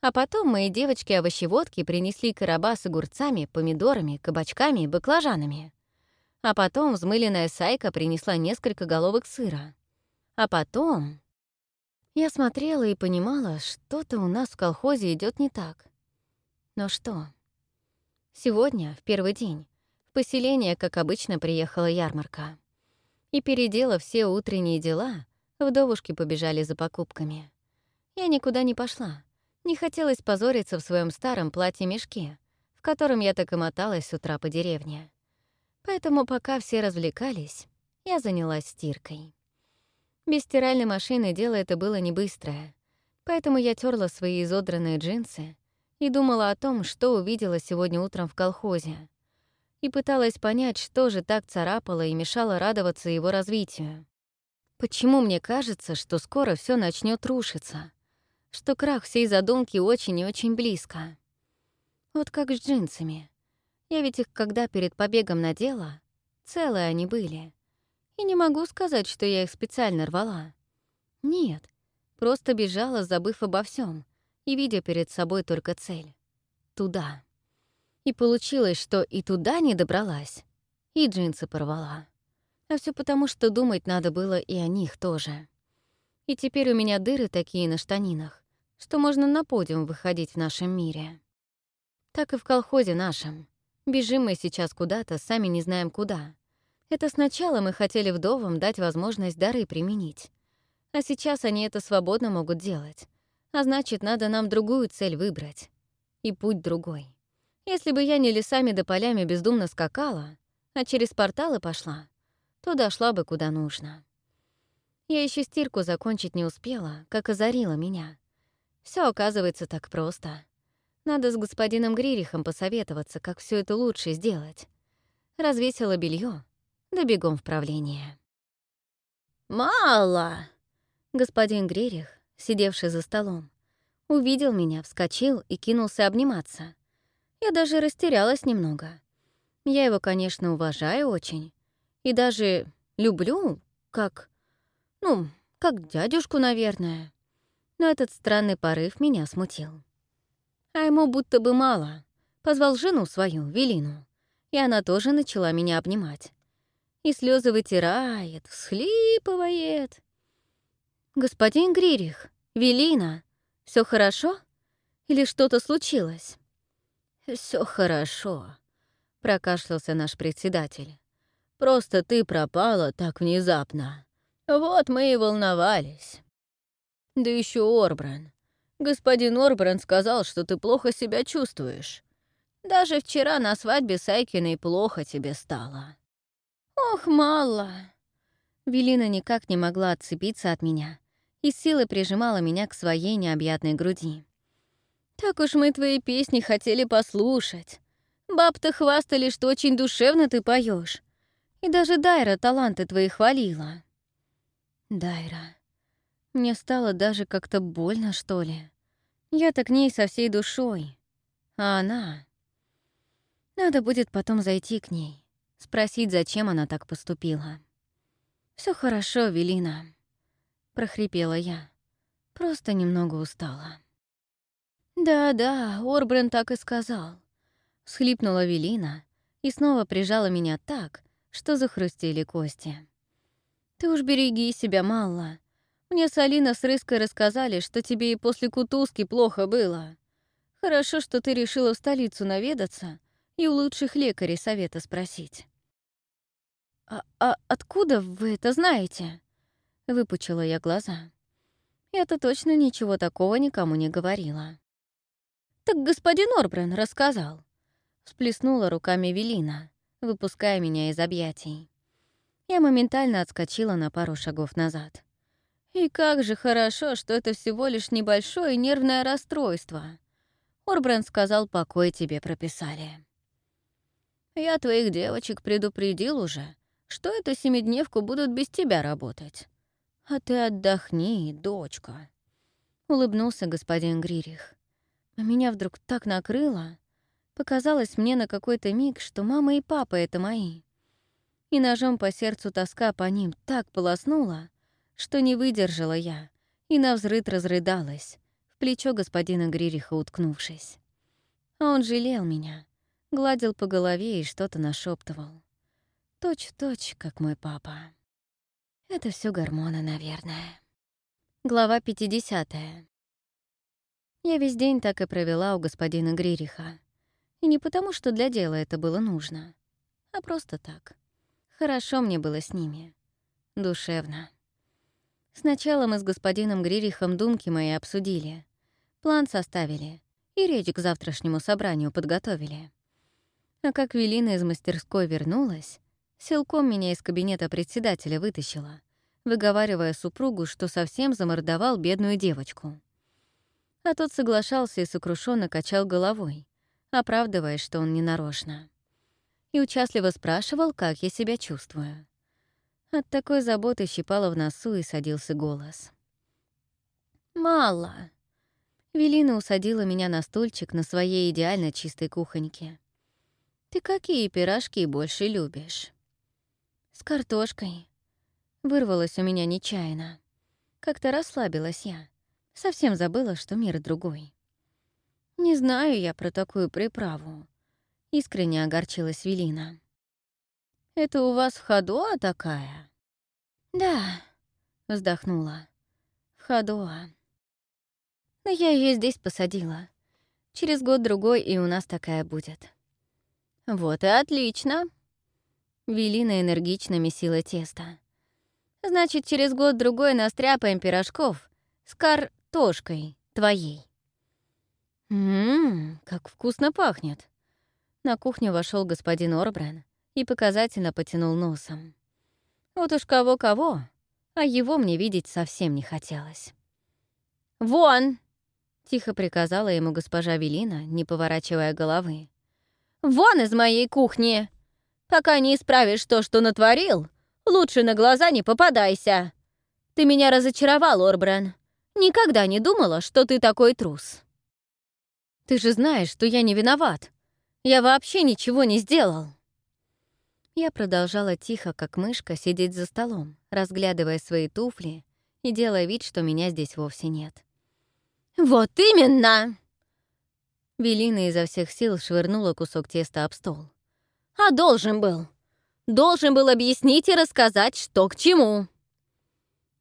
А потом мои девочки-овощеводки принесли короба с огурцами, помидорами, кабачками и баклажанами. А потом взмыленная сайка принесла несколько головок сыра. А потом... Я смотрела и понимала, что-то у нас в колхозе идет не так. Но что? Сегодня, в первый день, в поселение, как обычно, приехала ярмарка. И переделав все утренние дела, Вдовушки побежали за покупками. Я никуда не пошла. Не хотелось позориться в своем старом платье-мешке, в котором я так и моталась с утра по деревне. Поэтому пока все развлекались, я занялась стиркой. Без стиральной машины дело это было не быстрое, поэтому я терла свои изодранные джинсы и думала о том, что увидела сегодня утром в колхозе, и пыталась понять, что же так царапало и мешало радоваться его развитию. Почему мне кажется, что скоро все начнет рушиться? Что крах всей задумки очень и очень близко? Вот как с джинсами. Я ведь их, когда перед побегом надела, целые они были. И не могу сказать, что я их специально рвала. Нет, просто бежала, забыв обо всем и видя перед собой только цель — туда. И получилось, что и туда не добралась, и джинсы порвала. А все потому, что думать надо было и о них тоже. И теперь у меня дыры такие на штанинах, что можно на подиум выходить в нашем мире. Так и в колхозе нашем. Бежим мы сейчас куда-то, сами не знаем куда. Это сначала мы хотели вдовам дать возможность дары применить. А сейчас они это свободно могут делать. А значит, надо нам другую цель выбрать. И путь другой. Если бы я не лесами да полями бездумно скакала, а через порталы пошла, то дошла бы куда нужно. Я еще стирку закончить не успела, как озарила меня. Все оказывается так просто. Надо с господином Гририхом посоветоваться, как все это лучше сделать. Развесила белье, да бегом в правление. «Мало!» Господин Гририх, сидевший за столом, увидел меня, вскочил и кинулся обниматься. Я даже растерялась немного. Я его, конечно, уважаю очень, и даже люблю, как... Ну, как дядюшку, наверное. Но этот странный порыв меня смутил. А ему будто бы мало. Позвал жену свою, Велину, и она тоже начала меня обнимать. И слезы вытирает, всхлипывает. «Господин Гририх, Велина, все хорошо? Или что-то случилось?» Все хорошо», — прокашлялся наш председатель. Просто ты пропала так внезапно. Вот мы и волновались. Да еще Орбран. Господин Орбран сказал, что ты плохо себя чувствуешь. Даже вчера на свадьбе Сайкиной плохо тебе стало. Ох, мало. Велина никак не могла отцепиться от меня и силой прижимала меня к своей необъятной груди. «Так уж мы твои песни хотели послушать. Баб-то хвастали, что очень душевно ты поешь, И даже Дайра таланты твои хвалила». Дайра. Мне стало даже как-то больно, что ли. Я-то к ней со всей душой. А она... Надо будет потом зайти к ней, спросить, зачем она так поступила. Все хорошо, Велина», — прохрипела я. Просто немного устала. «Да-да, Орбрен так и сказал», — схлипнула Велина и снова прижала меня так, что захрустели кости. «Ты уж береги себя, Малла. Мне Салина с Рыской рассказали, что тебе и после кутузки плохо было. Хорошо, что ты решила в столицу наведаться и у лучших лекарей совета спросить». «А, а откуда вы это знаете?» — выпучила я глаза. Я-то точно ничего такого никому не говорила. «Так господин Орбрен рассказал», — всплеснула руками Велина, выпуская меня из объятий. Я моментально отскочила на пару шагов назад. И как же хорошо, что это всего лишь небольшое нервное расстройство. Орбрен сказал, покой тебе прописали. Я твоих девочек предупредил уже, что эту семидневку будут без тебя работать. «А ты отдохни, дочка», — улыбнулся господин Гририх. А меня вдруг так накрыло. Показалось мне на какой-то миг, что мама и папа — это мои. И ножом по сердцу тоска по ним так полоснула, что не выдержала я и навзрыд разрыдалась, в плечо господина Гририха уткнувшись. А он жалел меня, гладил по голове и что-то нашептывал. Точь-в-точь, как мой папа. Это все гормоны, наверное. Глава 50. Я весь день так и провела у господина Гририха. И не потому, что для дела это было нужно, а просто так. Хорошо мне было с ними. Душевно. Сначала мы с господином Гририхом думки мои обсудили. План составили и речь к завтрашнему собранию подготовили. А как Велина из мастерской вернулась, Силком меня из кабинета председателя вытащила, выговаривая супругу, что совсем замордовал бедную девочку. А тот соглашался и сокрушенно качал головой, оправдывая, что он ненарочно. И участливо спрашивал, как я себя чувствую. От такой заботы щипало в носу и садился голос. «Мало». Велина усадила меня на стульчик на своей идеально чистой кухоньке. «Ты какие пирожки больше любишь?» «С картошкой». Вырвалось у меня нечаянно. Как-то расслабилась я. Совсем забыла, что мир другой. «Не знаю я про такую приправу», — искренне огорчилась Велина. «Это у вас в ходуа такая?» «Да», — вздохнула. «В ходуа». «Но я ее здесь посадила. Через год-другой и у нас такая будет». «Вот и отлично», Велина энергично месила тесто. «Значит, через год-другой настряпаем пирожков с картошкой твоей». «Ммм, как вкусно пахнет!» На кухню вошел господин Орбрен и показательно потянул носом. Вот уж кого-кого, а его мне видеть совсем не хотелось. «Вон!» — тихо приказала ему госпожа Велина, не поворачивая головы. «Вон из моей кухни!» Пока не исправишь то, что натворил, лучше на глаза не попадайся. Ты меня разочаровал, Орбран. Никогда не думала, что ты такой трус. Ты же знаешь, что я не виноват. Я вообще ничего не сделал. Я продолжала тихо, как мышка, сидеть за столом, разглядывая свои туфли и делая вид, что меня здесь вовсе нет. «Вот именно!» Велина изо всех сил швырнула кусок теста об стол. А должен был. Должен был объяснить и рассказать, что к чему.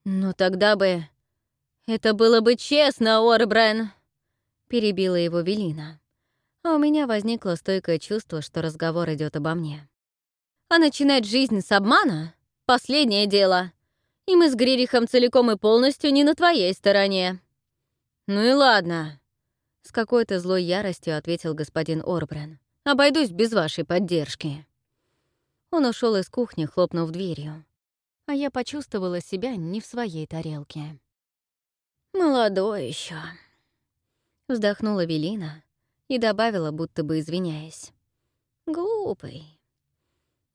Но тогда бы... Это было бы честно, Орбрен, перебила его Велина. А у меня возникло стойкое чувство, что разговор идет обо мне. А начинать жизнь с обмана — последнее дело. И мы с Гририхом целиком и полностью не на твоей стороне. Ну и ладно, — с какой-то злой яростью ответил господин Орбрен. Обойдусь без вашей поддержки». Он ушел из кухни, хлопнув дверью. А я почувствовала себя не в своей тарелке. Молодой еще. Вздохнула Велина и добавила, будто бы извиняясь. Глупый.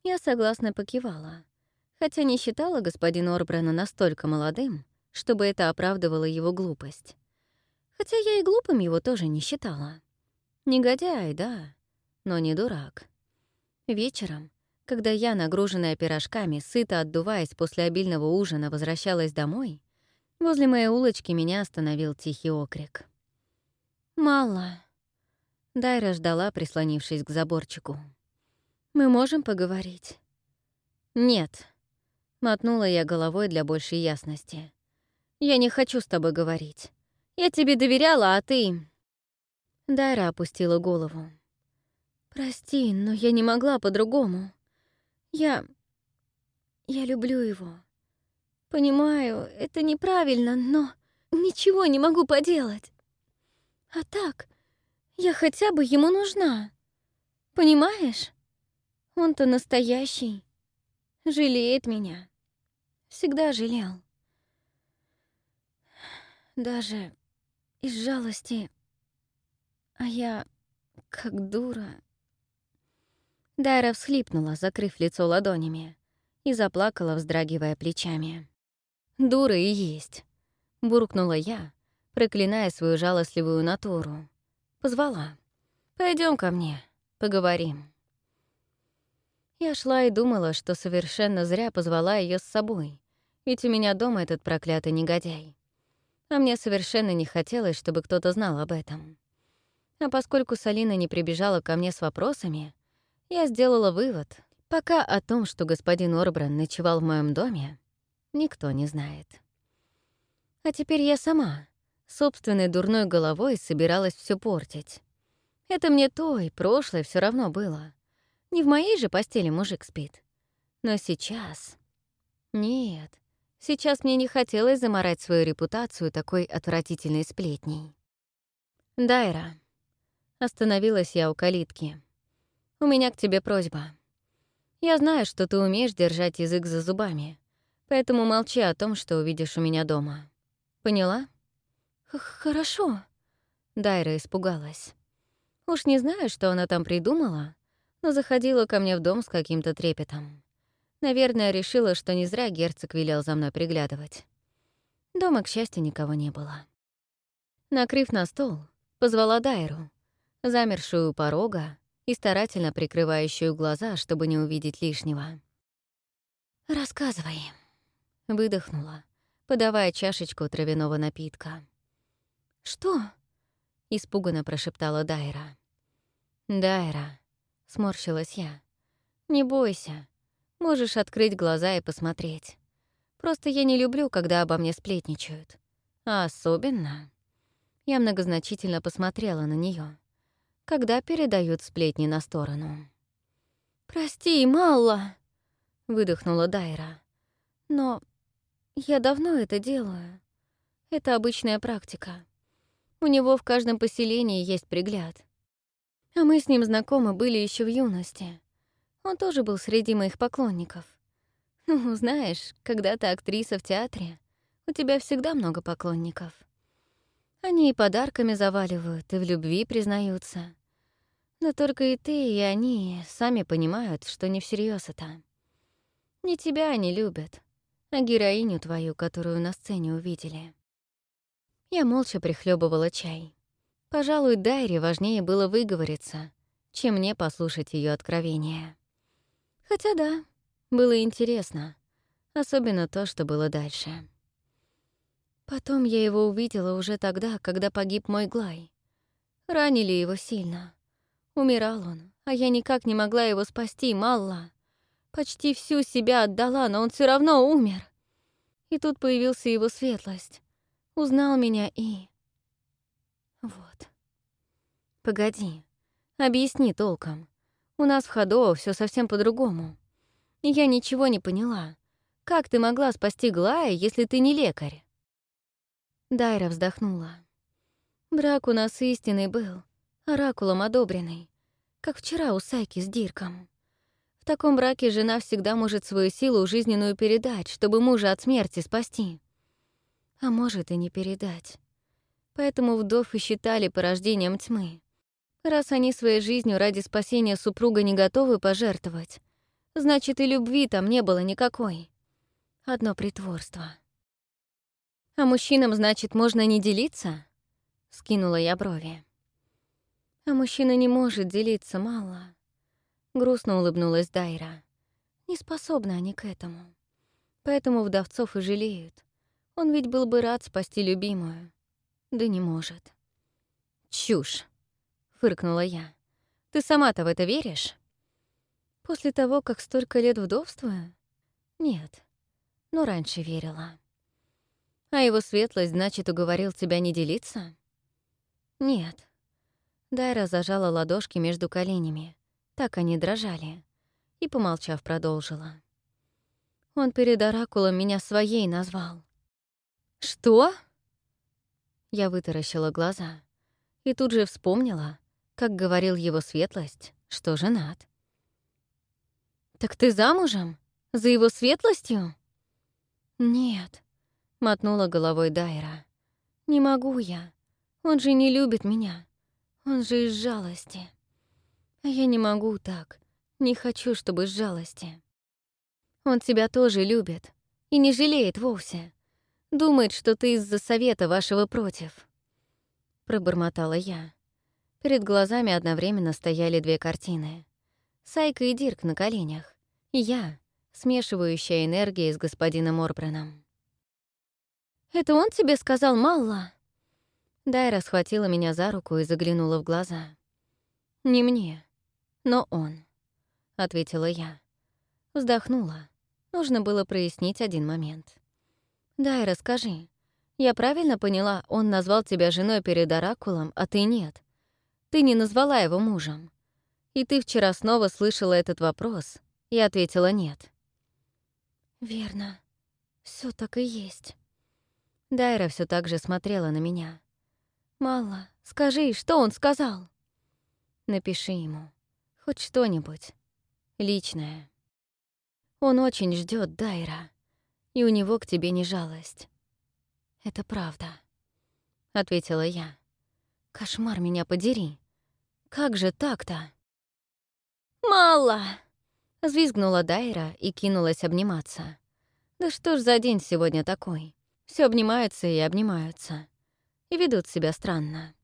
Я согласно покивала, хотя не считала господина Орбрана настолько молодым, чтобы это оправдывало его глупость. Хотя я и глупым его тоже не считала. Негодяй, да, но не дурак. Вечером, когда я, нагруженная пирожками, сыто отдуваясь после обильного ужина, возвращалась домой, возле моей улочки меня остановил тихий окрик. «Мало». Дайра ждала, прислонившись к заборчику. «Мы можем поговорить?» «Нет», — мотнула я головой для большей ясности. «Я не хочу с тобой говорить. Я тебе доверяла, а ты...» Дайра опустила голову. «Прости, но я не могла по-другому. Я... я люблю его. Понимаю, это неправильно, но ничего не могу поделать. А так, я хотя бы ему нужна. Понимаешь? Он-то настоящий. Жалеет меня. Всегда жалел. Даже из жалости. А я, как дура, Дайра всхлипнула, закрыв лицо ладонями, и заплакала, вздрагивая плечами. «Дура и есть», — буркнула я, проклиная свою жалостливую натуру. Позвала. Пойдем ко мне, поговорим». Я шла и думала, что совершенно зря позвала ее с собой, ведь у меня дома этот проклятый негодяй. А мне совершенно не хотелось, чтобы кто-то знал об этом. А поскольку Салина не прибежала ко мне с вопросами, я сделала вывод, пока о том, что господин Орбран ночевал в моем доме, никто не знает. А теперь я сама, собственной дурной головой, собиралась все портить. Это мне то и прошлое все равно было. Не в моей же постели мужик спит. Но сейчас... Нет, сейчас мне не хотелось заморать свою репутацию такой отвратительной сплетней. «Дайра». Остановилась я у калитки. У меня к тебе просьба. Я знаю, что ты умеешь держать язык за зубами, поэтому молчи о том, что увидишь у меня дома. Поняла? Хорошо. Дайра испугалась. Уж не знаю, что она там придумала, но заходила ко мне в дом с каким-то трепетом. Наверное, решила, что не зря герцог велел за мной приглядывать. Дома, к счастью, никого не было. Накрыв на стол, позвала Дайру, замершую у порога, и старательно прикрывающую глаза, чтобы не увидеть лишнего. «Рассказывай», — выдохнула, подавая чашечку травяного напитка. «Что?» — испуганно прошептала Дайра. «Дайра», — сморщилась я, — «не бойся, можешь открыть глаза и посмотреть. Просто я не люблю, когда обо мне сплетничают. А особенно...» Я многозначительно посмотрела на нее когда передают сплетни на сторону. «Прости, Малла!» — выдохнула Дайра. «Но я давно это делаю. Это обычная практика. У него в каждом поселении есть пригляд. А мы с ним знакомы были еще в юности. Он тоже был среди моих поклонников. Ну, знаешь, когда ты актриса в театре, у тебя всегда много поклонников. Они и подарками заваливают, и в любви признаются. Но только и ты, и они сами понимают, что не всерьез это. Не тебя они любят, а героиню твою, которую на сцене увидели. Я молча прихлебывала чай. Пожалуй, Дайре важнее было выговориться, чем мне послушать ее откровения. Хотя да, было интересно, особенно то, что было дальше. Потом я его увидела уже тогда, когда погиб мой Глай. Ранили его сильно. Умирал он, а я никак не могла его спасти, Малла. Почти всю себя отдала, но он все равно умер. И тут появился его светлость. Узнал меня и... Вот. Погоди, объясни толком. У нас в Ходо все совсем по-другому. Я ничего не поняла. Как ты могла спасти Глая, если ты не лекарь? Дайра вздохнула. Брак у нас истинный был, оракулом одобренный, как вчера у Сайки с Дирком. В таком браке жена всегда может свою силу жизненную передать, чтобы мужа от смерти спасти. а может и не передать. Поэтому вдов и считали порождением тьмы. Раз они своей жизнью ради спасения супруга не готовы пожертвовать, значит, и любви там не было никакой. Одно притворство. «А мужчинам, значит, можно не делиться?» — скинула я брови. «А мужчина не может делиться, мало». Грустно улыбнулась Дайра. Не способны они к этому. Поэтому вдовцов и жалеют. Он ведь был бы рад спасти любимую. Да не может. «Чушь!» — фыркнула я. «Ты сама-то в это веришь?» «После того, как столько лет вдовствую?» «Нет, но раньше верила». «А его светлость, значит, уговорил тебя не делиться?» «Нет». Дайра зажала ладошки между коленями. Так они дрожали. И, помолчав, продолжила. «Он перед Оракулом меня своей назвал». «Что?» Я вытаращила глаза и тут же вспомнила, как говорил его светлость, что женат. «Так ты замужем? За его светлостью?» «Нет», — мотнула головой Дайра. «Не могу я. Он же не любит меня. Он же из жалости. А я не могу так. Не хочу, чтобы из жалости. Он тебя тоже любит и не жалеет вовсе. Думает, что ты из-за совета вашего против. Пробормотала я. Перед глазами одновременно стояли две картины. Сайка и Дирк на коленях. И я, смешивающая энергии с господином Орбреном. «Это он тебе сказал, Малла?» Дайра схватила меня за руку и заглянула в глаза. «Не мне, но он», — ответила я. Вздохнула. Нужно было прояснить один момент. «Дай, расскажи. Я правильно поняла, он назвал тебя женой перед Оракулом, а ты нет. Ты не назвала его мужем. И ты вчера снова слышала этот вопрос и ответила «нет». «Верно. все так и есть». Дайра все так же смотрела на меня. «Мало, скажи, что он сказал?» «Напиши ему. Хоть что-нибудь. Личное. Он очень ждет Дайра и у него к тебе не жалость. Это правда, ответила я. Кошмар меня подери. Как же так-то? Мало! Взвизгнула Дайра и кинулась обниматься. Да что ж за день сегодня такой? Все обнимаются и обнимаются. И ведут себя странно.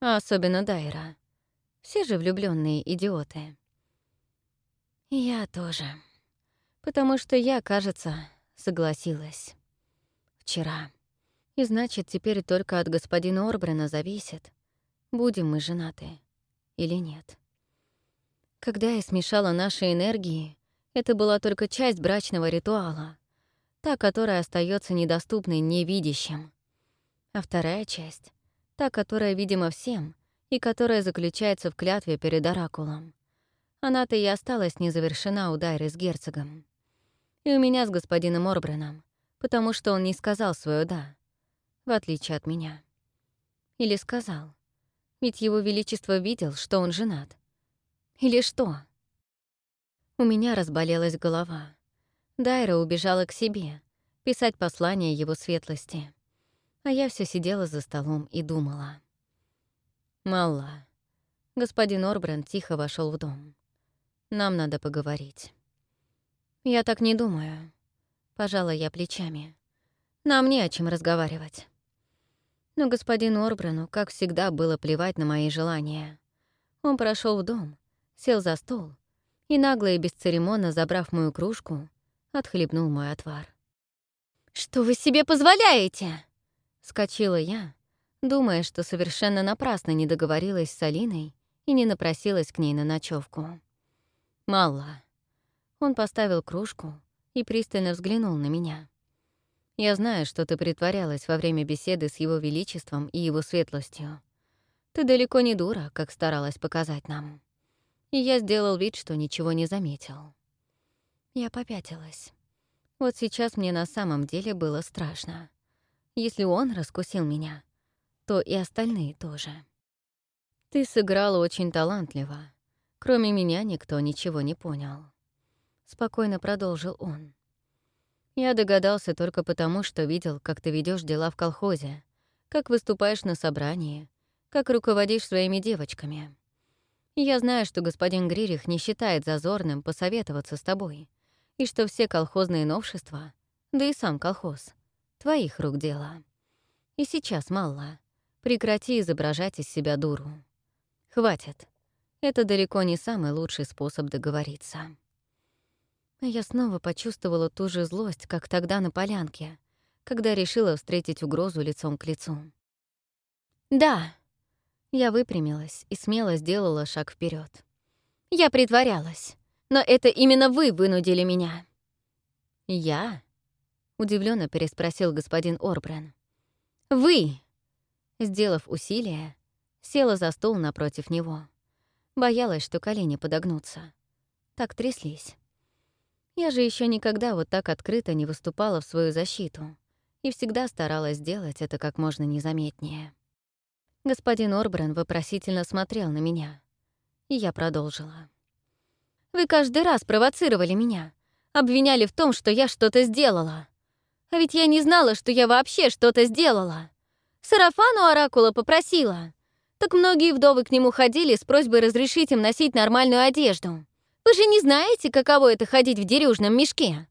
А особенно Дайра. Все же влюбленные идиоты. Я тоже. Потому что я, кажется, согласилась. Вчера. И значит, теперь только от господина Орбрена зависит, будем мы женаты или нет. Когда я смешала наши энергии, это была только часть брачного ритуала, та, которая остается недоступной невидящим. А вторая часть — та, которая видима всем и которая заключается в клятве перед Оракулом. Она-то и осталась незавершена у Дайры с герцогом. И у меня с господином Орбреном, потому что он не сказал свое «да», в отличие от меня. Или сказал. Ведь его величество видел, что он женат. Или что? У меня разболелась голова. Дайра убежала к себе, писать послание его светлости. А я все сидела за столом и думала. «Малла». Господин Орбрен тихо вошел в дом. «Нам надо поговорить». «Я так не думаю», — пожала я плечами. «Нам не о чем разговаривать». Но господину Орбрану, как всегда, было плевать на мои желания. Он прошел в дом, сел за стол и, нагло и бесцеремонно забрав мою кружку, отхлебнул мой отвар. «Что вы себе позволяете?» — скочила я, думая, что совершенно напрасно не договорилась с Алиной и не напросилась к ней на ночевку. «Мало», он поставил кружку и пристально взглянул на меня. «Я знаю, что ты притворялась во время беседы с Его Величеством и Его Светлостью. Ты далеко не дура, как старалась показать нам. И я сделал вид, что ничего не заметил». Я попятилась. Вот сейчас мне на самом деле было страшно. Если он раскусил меня, то и остальные тоже. Ты сыграла очень талантливо. Кроме меня никто ничего не понял спокойно продолжил он. Я догадался только потому, что видел, как ты ведешь дела в колхозе, как выступаешь на собрании, как руководишь своими девочками. Я знаю, что господин Гририх не считает зазорным посоветоваться с тобой, и что все колхозные новшества, да и сам колхоз, твоих рук дело. И сейчас, мало. Прекрати изображать из себя дуру. Хватит. Это далеко не самый лучший способ договориться. Я снова почувствовала ту же злость, как тогда на полянке, когда решила встретить угрозу лицом к лицу. «Да», я выпрямилась и смело сделала шаг вперед. Я притворялась, но это именно вы вынудили меня. «Я?» — удивленно переспросил господин Орбрен. «Вы!» Сделав усилие, села за стол напротив него. Боялась, что колени подогнутся. Так тряслись. Я же еще никогда вот так открыто не выступала в свою защиту и всегда старалась сделать это как можно незаметнее. Господин Орбрен вопросительно смотрел на меня, и я продолжила. «Вы каждый раз провоцировали меня, обвиняли в том, что я что-то сделала. А ведь я не знала, что я вообще что-то сделала. Сарафану Оракула попросила. Так многие вдовы к нему ходили с просьбой разрешить им носить нормальную одежду. Вы же не знаете, каково это ходить в дерюжном мешке?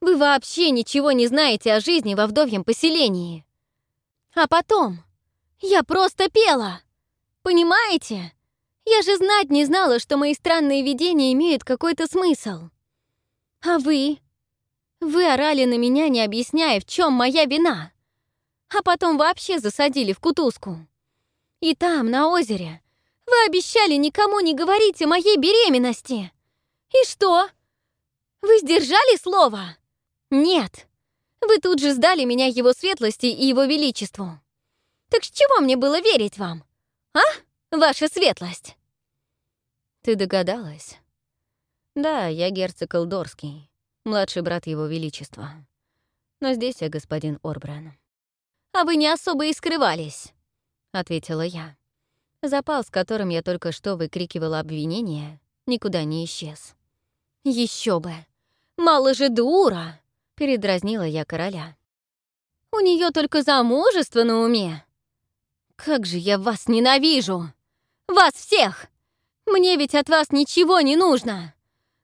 Вы вообще ничего не знаете о жизни во вдовьем поселении. А потом... Я просто пела! Понимаете? Я же знать не знала, что мои странные видения имеют какой-то смысл. А вы? Вы орали на меня, не объясняя, в чем моя вина. А потом вообще засадили в кутузку. И там, на озере, вы обещали никому не говорить о моей беременности. И что? Вы сдержали слово? Нет. Вы тут же сдали меня его светлости и его величеству. Так с чего мне было верить вам? А, ваша светлость? Ты догадалась? Да, я герцог Элдорский, младший брат его величества. Но здесь я господин Орбран. А вы не особо и скрывались, ответила я. Запал, с которым я только что выкрикивала обвинение, никуда не исчез. Еще бы! Мало же дура! передразнила я короля. У нее только замужество на уме. Как же я вас ненавижу! Вас всех! Мне ведь от вас ничего не нужно.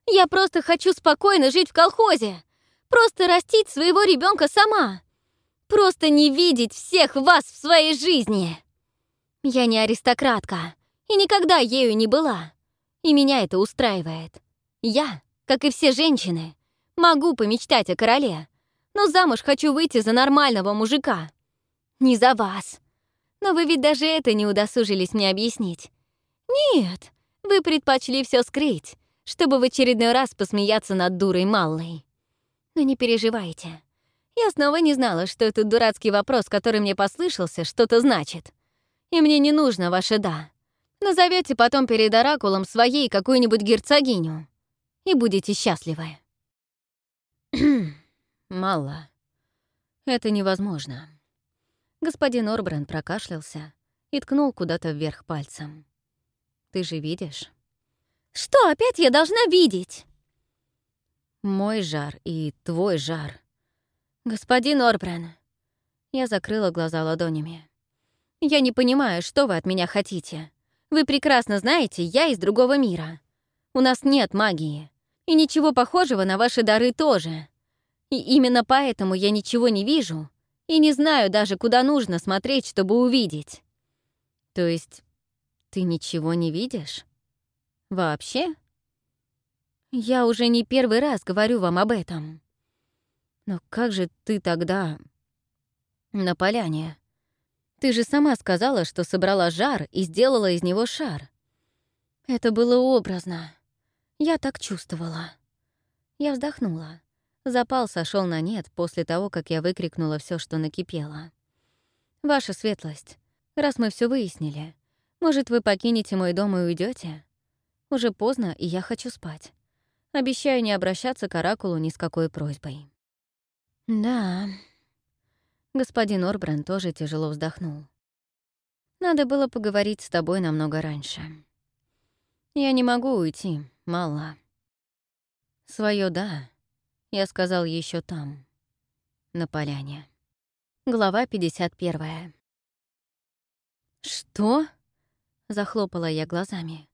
Я просто хочу спокойно жить в колхозе. Просто растить своего ребенка сама. Просто не видеть всех вас в своей жизни. Я не аристократка и никогда ею не была. И меня это устраивает. Я, как и все женщины, могу помечтать о короле, но замуж хочу выйти за нормального мужика. Не за вас. Но вы ведь даже это не удосужились мне объяснить. Нет, вы предпочли все скрыть, чтобы в очередной раз посмеяться над дурой Маллой. Но не переживайте. Я снова не знала, что этот дурацкий вопрос, который мне послышался, что-то значит. И мне не нужно ваше «да». Назовете потом перед Оракулом своей какую-нибудь герцогиню. И будете счастливы. Мало. Это невозможно. Господин Орбран прокашлялся и ткнул куда-то вверх пальцем. «Ты же видишь?» «Что опять я должна видеть?» «Мой жар и твой жар». «Господин Орбран...» Я закрыла глаза ладонями. «Я не понимаю, что вы от меня хотите. Вы прекрасно знаете, я из другого мира. У нас нет магии. И ничего похожего на ваши дары тоже. И именно поэтому я ничего не вижу и не знаю даже, куда нужно смотреть, чтобы увидеть. То есть ты ничего не видишь? Вообще? Я уже не первый раз говорю вам об этом. Но как же ты тогда... На поляне. Ты же сама сказала, что собрала жар и сделала из него шар. Это было образно. Я так чувствовала. Я вздохнула. Запал сошел на нет после того, как я выкрикнула все, что накипело. «Ваша светлость, раз мы все выяснили, может, вы покинете мой дом и уйдете? Уже поздно, и я хочу спать. Обещаю не обращаться к Оракулу ни с какой просьбой». «Да...» Господин Орбран тоже тяжело вздохнул. «Надо было поговорить с тобой намного раньше. Я не могу уйти, мало. Своё да, я сказал еще там. на поляне. Глава 51. «Что?» — захлопала я глазами.